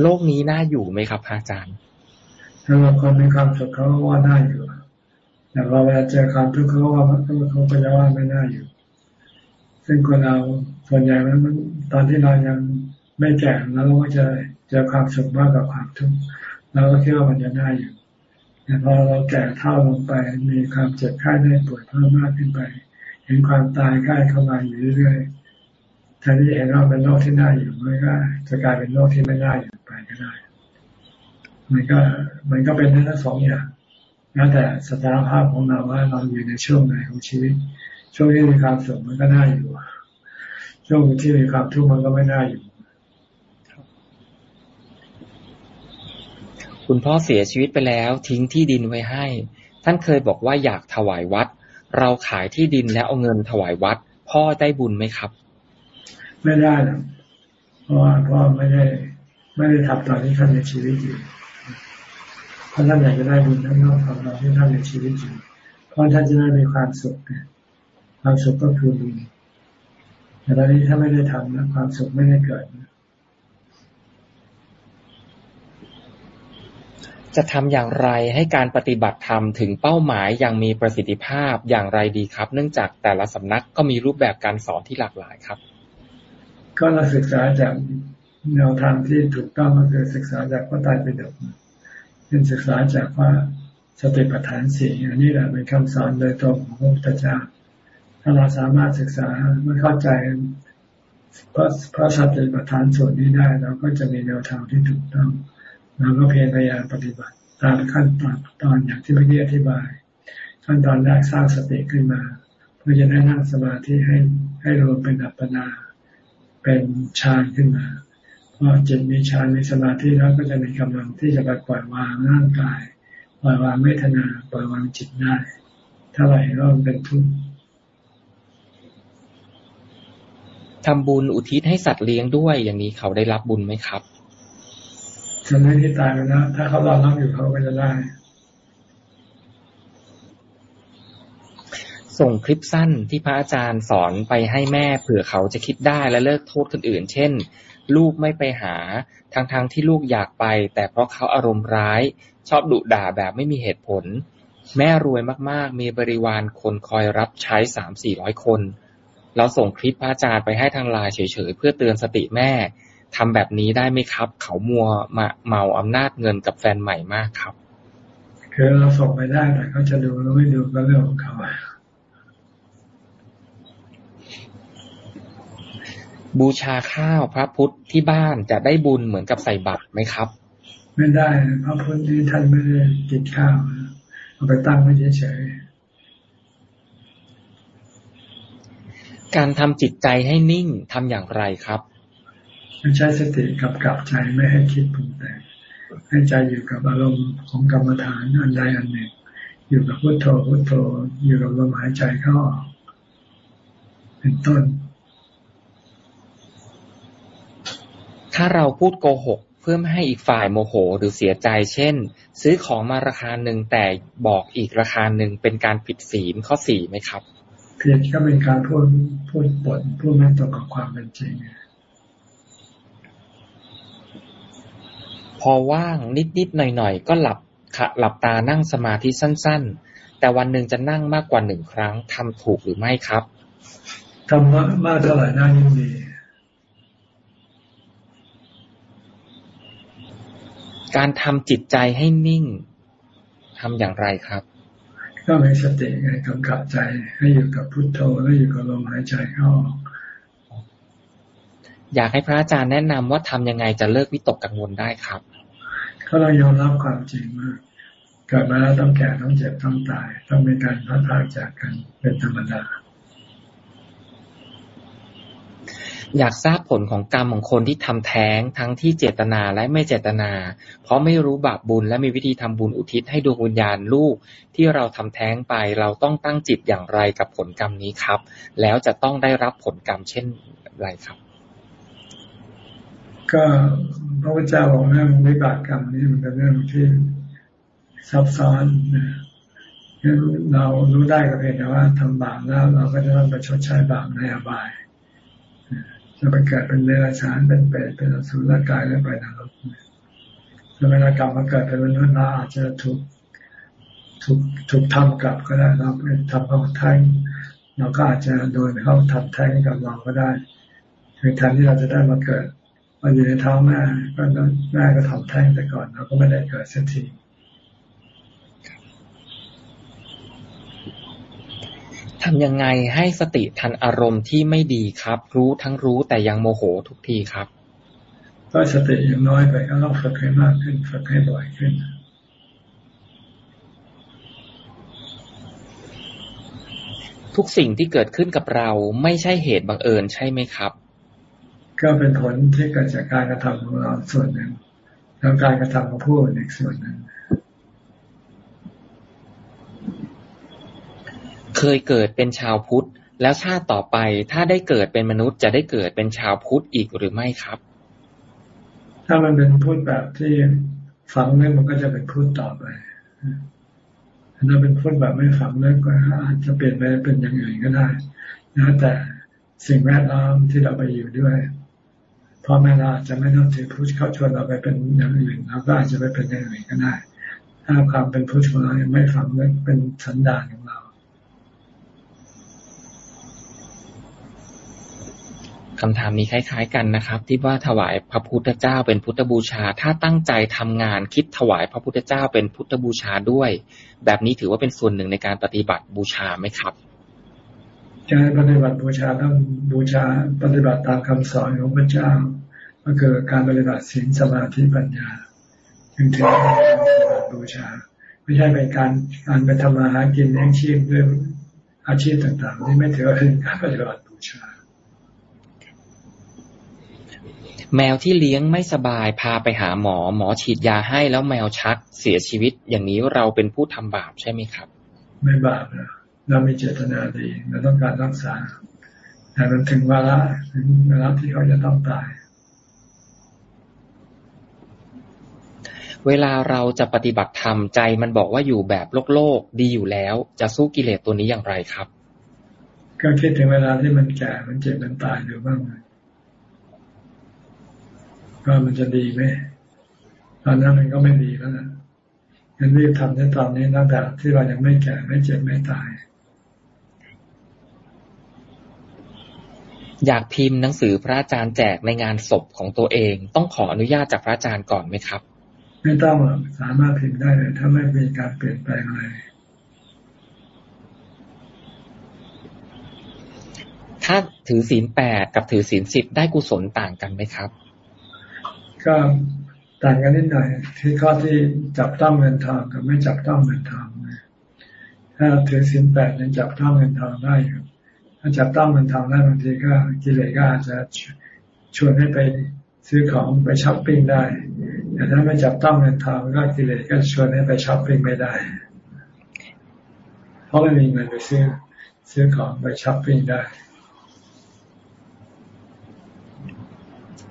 โลกนี้น่าอยู่ไหมครับอาจารย์ถ้าเราคนมีความสุขเขาว่าน่าอยู่แต่พอเวลาเจอความทุกข์เขาว่าเขาก็จะว่าไม่น่าอยู่ ซึ่งคนเราส่วนใหญ่มันตอนที่เรายังไม่แก่แล้วเราก็จะเจอความสุขมากกว่าความทุกข์เราก็คิดว่ามันจะน่าอยู่แต่พอเราแก่เท่าลงไป มีความเจ็บไข้ได้ป่วยเพิ่มมากขึ้นไป เห็นความตายใกล้เข้ามาอยู่เรื่อยๆแทนที่เห็นว่าเป็นโลกที่น่าอยู่มันก็จะกลายเป็นโลกที่ไม่น่าอยู่ไปก็ได้ มันก็มันก็เป็นทั้งสองอย่างแล้วแต่สถานภาพของเราว่าเราอยู่ในช่วงไหนของชีวิต ช่วงที่มีความสุขมันก็น่าอยู่ ช่วงที่มีความทุกข์มันก็ไม่น่าอยู่ คุณพ่อเสียชีวิตไปแล้วทิ้งที่ดินไว้ให้ ท่านเคยบอกว่าอยากถวายวัด เราขายที่ดินแล้วเอาเงินถวายวัด พ่อได้บุญไหมครับ ไม่ได้หรอกเพราะว่าพ่อไม่ได้ ไม่ได้ทำตอนที่ท่านในชีวิตอยู่เพราะท่านอยากจะได้บุญท่านต้องทำตอนที่ท่านในชีวิตอยู่เพราะท่านจะได้มีความสุข ความสุขก็คือบุญแต่ตอนนี้ถ้าไม่ได้ทำนะความสุขไม่ได้เกิดนะจะทำอย่างไรให้การปฏิบัติธรรมถึงเป้าหมายอย่างมีประสิทธิภาพอย่างไรดีครับ เนื่องจากแต่ละสำนักก็มีรูปแบบการสอนที่หลากหลายครับ ก็เราศึกษาจากแนวทางที่ถูกต้องก็คือศึกษาจากพระไตรปิฎกเป็นศึกษาจากว่าสติปัฏฐานสี่อันนี้แหละเป็นคำสอนโดยตรงของพระพุทธเจ้า ถ้าเราสามารถศึกษาเมื่อเข้าใจพระพระสติปัฏฐานส่วนนี้ได้เราก็จะมีแนวทางที่ถูกต้องเราก็เพียรพยายามปฏิบัติตามขั้นตอนตอนอย่างที่เมื่อกี้อธิบาย ขั้นตอนแรกสร้างสติขึ้นมา เพื่อจะได้นั่งสมาธิให้ให้รวมเป็นอัปปนา เป็นฌานขึ้นมาพอจิตมีฌานมีสมาธิแล้วก็จะมีกำลังที่จะไปปล่อยวางร่างกาย ปล่อยวางเมตนาปล่อยวางจิตได้ ถ้าไหร่ก็เป็นทุกข์ ทำบุญอุทิศให้สัตว์เลี้ยงด้วย อย่างนี้เขาได้รับบุญไหมครับจะไม่ที่ตายไปแล้วถ้าเขารอรับอยู่เขาก็จะได้ ส่งคลิปสั้นที่พระอาจารย์สอนไปให้แม่เผื่อเขาจะคิดได้และเลิกโทษคนอื่น เช่น ลูกไม่ไปหาทางทางที่ลูกอยากไป แต่เพราะเขาอารมณ์ร้าย ชอบดุด่าแบบไม่มีเหตุผล แม่รวยมากๆ มีบริวารคนคอยรับใช้สามสี่ร้อยคน เราส่งคลิปพระอาจารย์ไปให้ทางไลน์เฉยๆเพื่อเตือนสติแม่ทำแบบนี้ได้ไหมครับ เขามัวมาเมาอำนาจเงินกับแฟนใหม่มากครับ คือเราส่งไปได้แต่เขาจะดูหรือไม่ดูก็เรื่องของเขาบูชาข้าวพระพุทธที่บ้านจะได้บุญเหมือนกับใส่บาตรไหมครับ ไม่ได้พระพุทธที่ท่านไม่ได้กินข้าวเอาไปตั้งไว้เฉยๆ การทำจิตใจให้นิ่งทำอย่างไรครับใช้สติกับกับใจไม่ให้คิดปรุงแต่งให้ใจอยู่กับอารมณ์ของกรรมฐานอันใดอันหนึ่ง อยู่กับพุทโธพุทโธอยู่กับลมหายใจเข้าออกเป็นต้น ถ้าเราพูดโกหกเพื่อไม่ให้อีกฝ่ายโมโหหรือเสียใจ เช่น ซื้อของมาราคาหนึ่งแต่บอกอีกราคาหนึ่งเป็นการผิดศีลข้อสี่ไหมครับ ผิดก็เป็นการพูดพูดปดพูดไม่ตรงกับความเป็นจริงพอว่างนิดๆหน่อยๆก็หลับหลับตานั่งสมาธิสั้น ๆ แต่วันหนึ่งจะนั่งมากกว่าหนึ่งครั้งทำถูกหรือไม่ครับทำมากมากเท่าไหร่น่ายิ่งดีการทำจิตใจให้นิ่งทำอย่างไรครับ ก็มีสติไงกำกับใจให้อยู่กับพุทโธแล้วอยู่กับลมหายใจเข้าอยากให้พระอาจารย์แนะนำว่าทำยังไงจะเลิกวิตกกังวลได้ครับ ก็เรายอมรับความจริงว่าเกิดมาแล้วต้องแก่ต้องเจ็บต้องตาย ต้องมีการพัดพาจากกันเป็นธรรมดา อยากทราบผลของกรรมของคนที่ทำแท้งทั้งที่เจตนาและไม่เจตนา เพราะไม่รู้บาปบุญและมีวิธีทำบุญอุทิศให้ดวงวิญญาณลูกที่เราทำแท้งไปเราต้องตั้งจิตอย่างไรกับผลกรรมนี้ครับ แล้วจะต้องได้รับผลกรรมเช่นไรครับ ก็พระพุทธเจ้าบอกเรื่องวิบากกรรมนี้มันเป็นเรื่องที่ซับซ้อนนะเรารู้ได้ก็เพียงแต่ว่าทำบาปแล้วเราก็จะต้องไปชดใช้บาปในอบาย จะไปเกิดเป็นเนื้อฉานเป็นเปรตเป็นอสุรกายแล้วไปนรกถ้าเวลากลับมาเกิดเป็นมนุษย์เราอาจจะถูกถูกถูกทำกลับก็ได้เราไปทำเขาแท้งเราก็อาจจะโดนเขาทำแท้งกับเราก็ได้คือแทนที่เราจะได้มาเกิดมาอยู่ในท้องแม่ก็แม่ก็ทำแท้งแต่ก่อนเราก็ไม่ได้เกิดเสียที ทำยังไงให้สติทันอารมณ์ที่ไม่ดีครับ รู้ทั้งรู้แต่ยังโมโหทุกทีครับก็สติยังน้อยไปก็ต้องฝึกให้มากขึ้นฝึกให้บ่อยขึ้นทุกสิ่งที่เกิดขึ้นกับเราไม่ใช่เหตุบังเอิญใช่ไหมครับ ก็เป็นผลที่เกิดจากการกระทำของเราส่วนหนึ่งแล้วการกระทำของผู้อื่นอีกส่วนหนึ่ง เคยเกิดเป็นชาวพุทธ แล้วชาติต่อไปถ้าได้เกิดเป็นมนุษย์จะได้เกิดเป็นชาวพุทธอีกหรือไม่ครับ ถ้ามันเป็นพุทธแบบที่ฝังลึกมันก็จะเป็นพุทธต่อไปถ้าเป็นพุทธแบบไม่ฝังลึกก็อาจจะเปลี่ยนไปเป็นอย่างอื่นก็ได้นะแต่สิ่งแวดล้อมที่เราไปอยู่ด้วยพ่อแม่เราอาจจะไม่ต้องถือพุทธเขาชวนเราไปเป็นอย่างอื่นเราก็อาจจะไปเป็นอย่างอื่นก็ได้ ถ้าความเป็นพุทธของเราไม่ฝังลึกเป็นสันดานของเรา คำถามนี้คล้ายๆกันนะครับ ที่ว่าถวายพระพุทธเจ้าเป็นพุทธบูชา ถ้าตั้งใจทำงานคิดถวายพระพุทธเจ้าเป็นพุทธบูชาด้วย แบบนี้ถือว่าเป็นส่วนหนึ่งในการปฏิบัติบูชาไหมครับการปฏิบัติบูชาต้องบูชาปฏิบัติตามคำสอนของพระเจ้าก็คือการปฏิบัติศีลสมาธิปัญญาจึงถือเป็นการปฏิบัติบูชา ไม่ใช่เป็นการการไปทำมาหากินเลี้ยงชีพด้วยอาชีพต่างๆนี่ไม่ถือว่าเป็นการปฏิบัติบูชา แมวที่เลี้ยงไม่สบายพาไปหาหมอ หมอฉีดยาให้แล้วแมวชักเสียชีวิต อย่างนี้เราเป็นผู้ทำบาปใช่ไหมครับ ไม่บาปนะเราไม่เจตนาดีเราต้องการรักษาแต่มันถึงเวลาถึงเวลาที่เขาจะต้องตาย เวลาเราจะปฏิบัติธรรมใจมันบอกว่าอยู่แบบโลกโลกดีอยู่แล้ว จะสู้กิเลสตัวนี้อย่างไรครับ ก็คิดถึงเวลาที่มันแก่มันเจ็บมันตายหรือบ้าง ว่ามันจะดีไหมตอนนั้นมันก็ไม่ดีแล้วนะงั้นรีบทำในตอนนี้ตั้งแต่ที่เรายังไม่แก่ไม่เจ็บไม่ตาย อยากพิมพ์หนังสือพระอาจารย์แจกในงานศพของตัวเอง ต้องขออนุญาตจากพระอาจารย์ก่อนไหมครับ ไม่ต้องสามารถพิมพ์ได้เลยถ้าไม่มีการเปลี่ยนแปลงอะไรถ้าถือศีลแปดกับถือศีลสิบได้กุศลต่างกันไหมครับ ก็ต่างกันนิดหน่อย ที่ข้อที่จับต้องเงินทองกับไม่จับต้องเงินทองถ้าถือศีลแปดยังจับต้องเงินทองได้อยู่ถ้าจับต้องเงินทองได้บางทีก็กิเลสก็อาจจะชวนให้ไปซื้อของไปช้อปปิ้งได้ แต่ถ้าไม่จับต้องเงินทองก็กิเลสก็ชวนให้ไปช้อปปิ้งไม่ได้ เพราะไม่มีเงินไปซื้อซื้อของไปช้อปปิ้งได้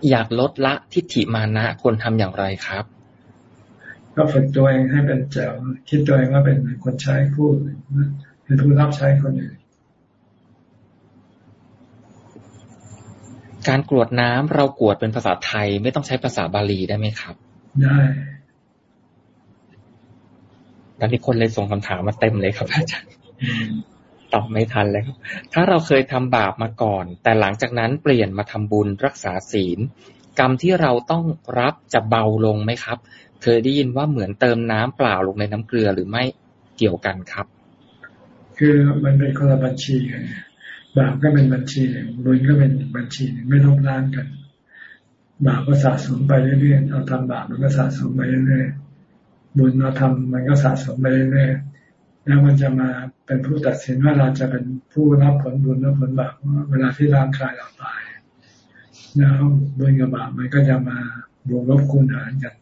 อยากลดละทิฏฐิมานะควรทำอย่างไรครับ ก็ฝึกตัวเองให้เป็นแจ๋วคิดตัวเองว่าเป็นคนใช้ผู้เป็นผู้รับใช้คนอื่นการกรวดน้ำเรากรวดเป็นภาษาไทย ไม่ต้องใช้ภาษาบาลีได้ไหมครับ ได้ตอนนี้คนเลยส่งคำถามมาเต็มเลยครับอาจารย์ ตอบไม่ทันเลยครับ ถ้าเราเคยทำบาปมาก่อน แต่หลังจากนั้นเปลี่ยนมาทำบุญรักษาศีล กรรมที่เราต้องรับจะเบาลงไหมครับ เคยได้ยินว่าเหมือนเติมน้ำเปล่าลงในน้ำเกลือหรือไม่เกี่ยวกันครับ คือมันเป็นคนละบัญชีกันบาปก็เป็นบัญชีหนึ่งบุญก็เป็นบัญชีหนึ่งไม่ลบล้างกันบาปก็สะสมไปเรื่อยๆเราทำบาปมันก็สะสมไปเรื่อยๆบุญเราทำมันก็สะสมไปเรื่อยๆ แล้วมันจะมาเป็นผู้ตัดสินว่าเราจะเป็นผู้รับผลบุญและผลบาปเวลาที่ร่างกายเราตาย แล้วบุญกับบาปมันก็จะมาบวกลบคูณหารกัน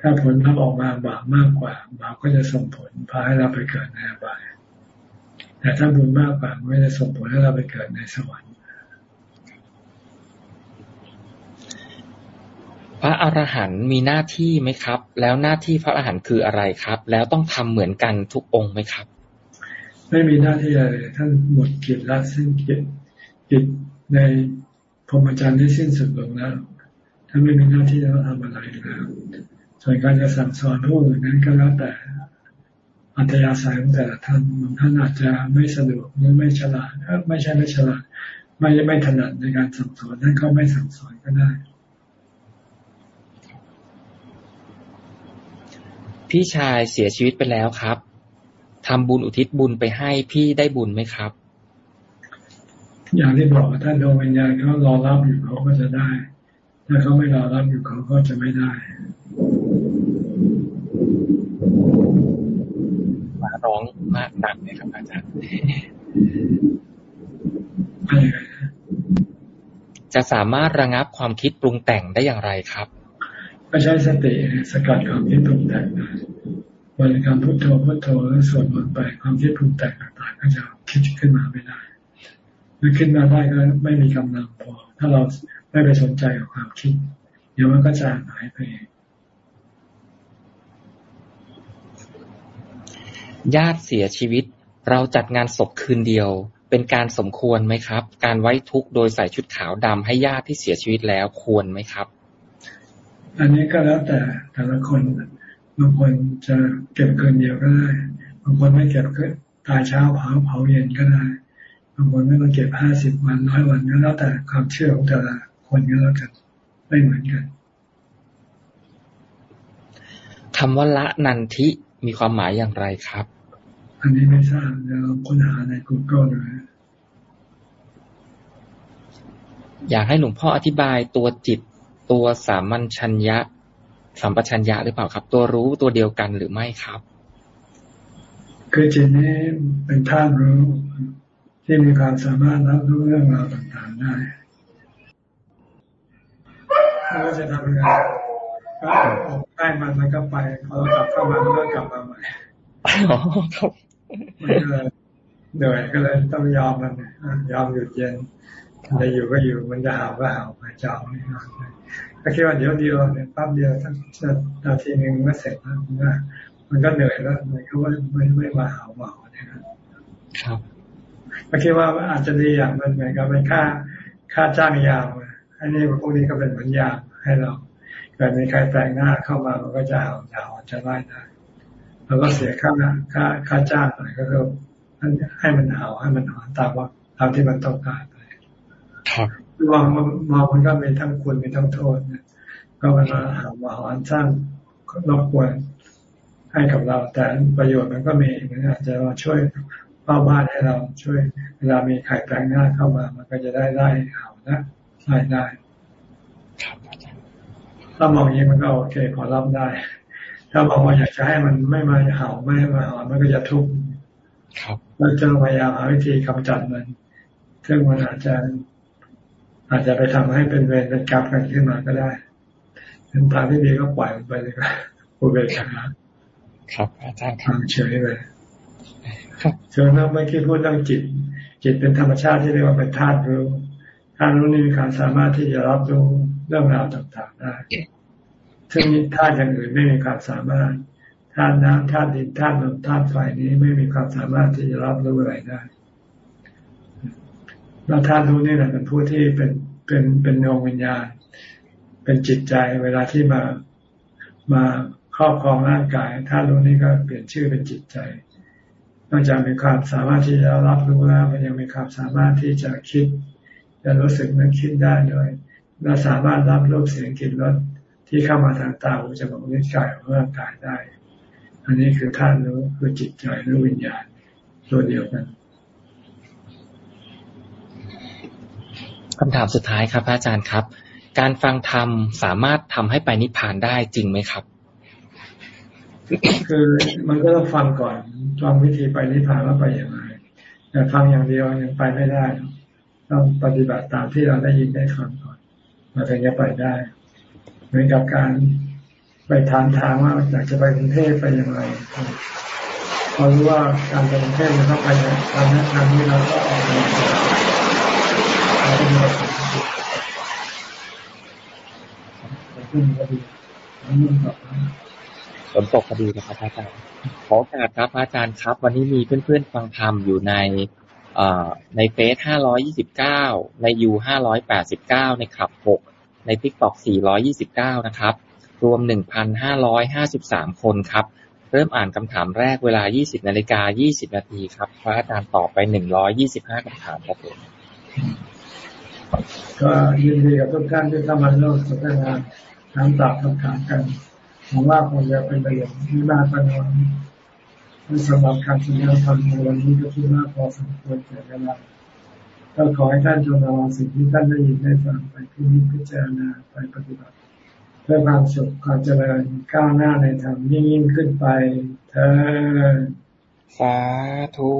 ถ้าผลลัพธ์ออกมาบาปมากกว่าบาปก็จะส่งผลพาให้เราไปเกิดในอบายแต่ถ้าบุญมากกว่าไม่ได้ส่งผลให้เราไปเกิดในสวรรค์ พระอรหันต์มีหน้าที่ไหมครับ แล้วหน้าที่พระอรหันต์คืออะไรครับ แล้วต้องทำเหมือนกันทุกองค์ไหมครับ ไม่มีหน้าที่อะไรท่านหมดกิจละสิ้นกิจกิจในพรหมจรรย์ได้สิ้นสุดลงแล้วท่านไม่มีหน้าที่จะต้องทำอะไรแล้วส่วนการจะสั่งสอนผู้อื่นนั้นก็แล้วแต่อัธยาศัยของแต่ละท่านบางท่านอาจจะไม่สะดวกหรือไม่ฉลาดไม่ใช่ไม่ฉลาด ไม่ไม่ถนัดในการสั่งสอนท่านก็ไม่สั่งสอนก็ได้ พี่ชายเสียชีวิตไปแล้วครับทำบุญอุทิศบุญไปให้พี่ได้บุญไหมครับ อย่างที่บอกถ้าดวงวิญญาณเขารอรับอยู่เขาก็จะได้ ถ้าเขาไม่รอรับอยู่เขาก็จะไม่ได้มาร้องมากหนักเลยครับอาจารย์จะสามารถระงับความคิดปรุงแต่งได้อย่างไรครับ ก็ใช้สติสกัดความคิดปรุงแต่งบริกรรมพุทโธพุทโธแล้วสวดมนต์ไปความคิดปรุงแต่งต่างๆก็จะคิดขึ้นมาไม่ได้เมื่อขึ้นมาได้ก็ไม่มีกำลังพอ ถ้าเราไม่ไปสนใจกับความคิด เดี๋ยวมันก็จะหายไปเองญาติเสียชีวิต เราจัดงานศพคืนเดียว เป็นการสมควรไหมครับ การไว้ทุกข์โดยใส่ชุดขาวดำให้ญาติที่เสียชีวิตแล้วควรไหมครับ อันนี้ก็แล้วแต่แต่ละคนบางคนจะเก็บคืนเดียวก็ได้ บางคนไม่เก็บก็ตายเช้าเผาเผาเย็นก็ได้บางคนไม่ต้องเก็บห้าสิบวันน้อยวันก็แล้วแต่ความเชื่อของแต่ละคนก็แล้วกันไม่เหมือนกันคำว่าละนันทิมีความหมายอย่างไรครับ อันนี้ไม่ทราบเดี๋ยวค้นหาใน Google ดูอยากให้หลวงพ่ออธิบายตัวจิต ตัวสามัญชัญญะสัมปชัญญะหรือเปล่าครับ ตัวรู้ตัวเดียวกันหรือไม่ครับ คือจิตนี้เป็นท่านรู้ที่มีความสามารถรับรู้เรื่องราวต่างๆได้เราจะทำยังไงก็ได้มันแล้วก็ไปพอเรากลับเข้ามาก็กลับมาใหม่อ๋อครับมันก็เลยเหนื่อยก็เลยต้องยอมมันยอมหยุดเย็น จะอยู่ก็อยู่มันจะหาวก็หาวไปจองนี่ก็คิดว่าเดี๋ยวเดียวเนี่ยปั๊บเดียวทั้งนาทีหนึ่งก็เสร็จแล้วมันมันก็เหนื่อยแล้วมันก็ว่าไม่ไม่มาหาวมาเนี่ยครับก็คิดว่าอาจจะดีอย่างมันเหมือนกับเป็นค่าค่าจ้างยาวอันนี้พวกนี้ก็เป็นเหมือนยาให้เรากิดมีใครแต่งหน้าเข้ามามันก็จะเอาจะเอาจะไล่ได้เราก็เสียค่าค่าค่าจ้างไปก็คือให้มันเอาให้มันหอนตามว่าตามที่มันต้องการไป มองมองมันก็มีทั้งคุณมีทั้งโทษเนี่ยก็มันมาหามาหอนสร้างรบกวนให้กับเรา แต่ประโยชน์มันก็มีมันอาจจะมาช่วยเฝ้าบ้านให้เราช่วย เวลามีไข่แปลงหน้าเข้ามา มันก็จะได้ไล่เห่านะไล่ได้ถ้ามองอย่างนี้มันก็โอเคพอรับได้ ถ้ามองว่าอยากจะให้มันไม่มาเห่าไม่มาเห่ามันก็จะทุกข์เราจะพยายามหาวิธีกำจัดมันซึ่งมันอาจจะ อาจจะไปทำให้เป็นเวรเป็นกรรมกันขึ้นมาก็ได้เป็นทางที่ดีก็ปล่อยมันไปเลยครับอุเบกขาครับ อาจารย์ทางเฉยไปส่วนเราเมื่อกี้พูดเรื่องจิต จิตเป็นธรรมชาติที่เรียกว่าเป็นธาตุรู้ธาตุรู้นี่มีความสามารถที่จะรับรู้เรื่องราวต่างๆได้ซึ่งธาตุอย่างอื่นไม่มีความสามารถธาตุน้ำธาตุดินธาตุลมธาตุไฟนี้ไม่มีความสามารถที่จะรับรู้อะไรได้ แล้วธาตุรู้นี่แหละเป็นผู้ที่เป็นเป็นเป็นดวงวิญญาณ เป็นจิตใจเวลาที่มามาครอบครองร่างกายธาตุรู้นี่ก็เปลี่ยนชื่อเป็นจิตใจ นอกจากมีความสามารถที่จะรับรู้แล้วมันยังมีความสามารถที่จะคิดจะรู้สึกนึกคิดได้ด้วยและสามารถรับรูปเสียงกลิ่นรสที่เข้ามาทางตาหูจมูกลิ้นกายของร่างกายได้ อันนี้คือท่านรู้คือจิตใจรู้วิญญาณตัวเดียวกัน คำถามสุดท้ายครับอาจารย์ครับ การฟังธรรมสามารถทำให้ไปนิพพานได้จริงไหมครับ คือมันก็ต้องฟังก่อนฟังวิธีไปนิพพานว่าไปอย่างไรแต่ฟังอย่างเดียวยังไปไม่ได้ต้องปฏิบัติตามที่เราได้ยินได้ฟังก่อนมาถึงจะไปได้ เหมือนกับการไปทานทางว่าอยากจะไปกรุงเทพไปอย่างไรพอรู้ว่าการไปกรุงเทพจะต้องไปทางนั้นทางนี้เราก็ออกไป ขึ้นมาฝนตกพอดีนะครับอาจารย์ขอโอกาสครับอาจารย์ครับ วันนี้มีเพื่อนๆฟังธรรมอยู่ในในเฟสห้าร้อยี่สิบเก้าในยูห้าร้อยแปดสิบเก้าในขับหกในทิกตอกสี่ร้อยี่สิบเก้านะครับ รวมหนึ่งพันห้าร้อยห้าสิบสามคนครับ เริ่มอ่านคำถามแรกเวลายี่สิบนาฬิกายี่สิบนาทีครับ พระอาจารย์ตอบไปหนึ่งร้อยยี่สิบห้าคำถามครับผม ก็ยินดีกับทุกท่านที่เข้ามาร่วมสนทนาถามตอบคำถามกันหวังว่าคงจะเป็นประโยชน์ที่มากกว่านสำหรับการแสดงธรรมในวันนี้ก็คิดว่าพอสมควรแก่เวลาก็ขอให้ท่านจงเอาสิ่งที่ท่านได้ยินได้ฟังไปพิจิตพิจารณาไปปฏิบัติ เพื่อความสุขความเจริญก้าวหน้าในธรรมยิ่งยิ่งขึ้นไปเธอสาธุ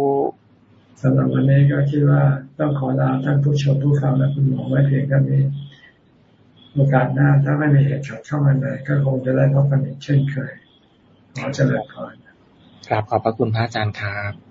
สำหรับวันนี้ก็คิดว่าต้องขอลาท่านผู้ชมผู้ฟังและคุณหมอไว้เพียงแค่นี้ โอกาสหน้าถ้าไม่มีเหตุฉุกเข้ามาเลยก็คงจะได้พบกันอีกเช่นเคยขอเจริญพรครับขอบพระคุณพระอาจารย์ครับ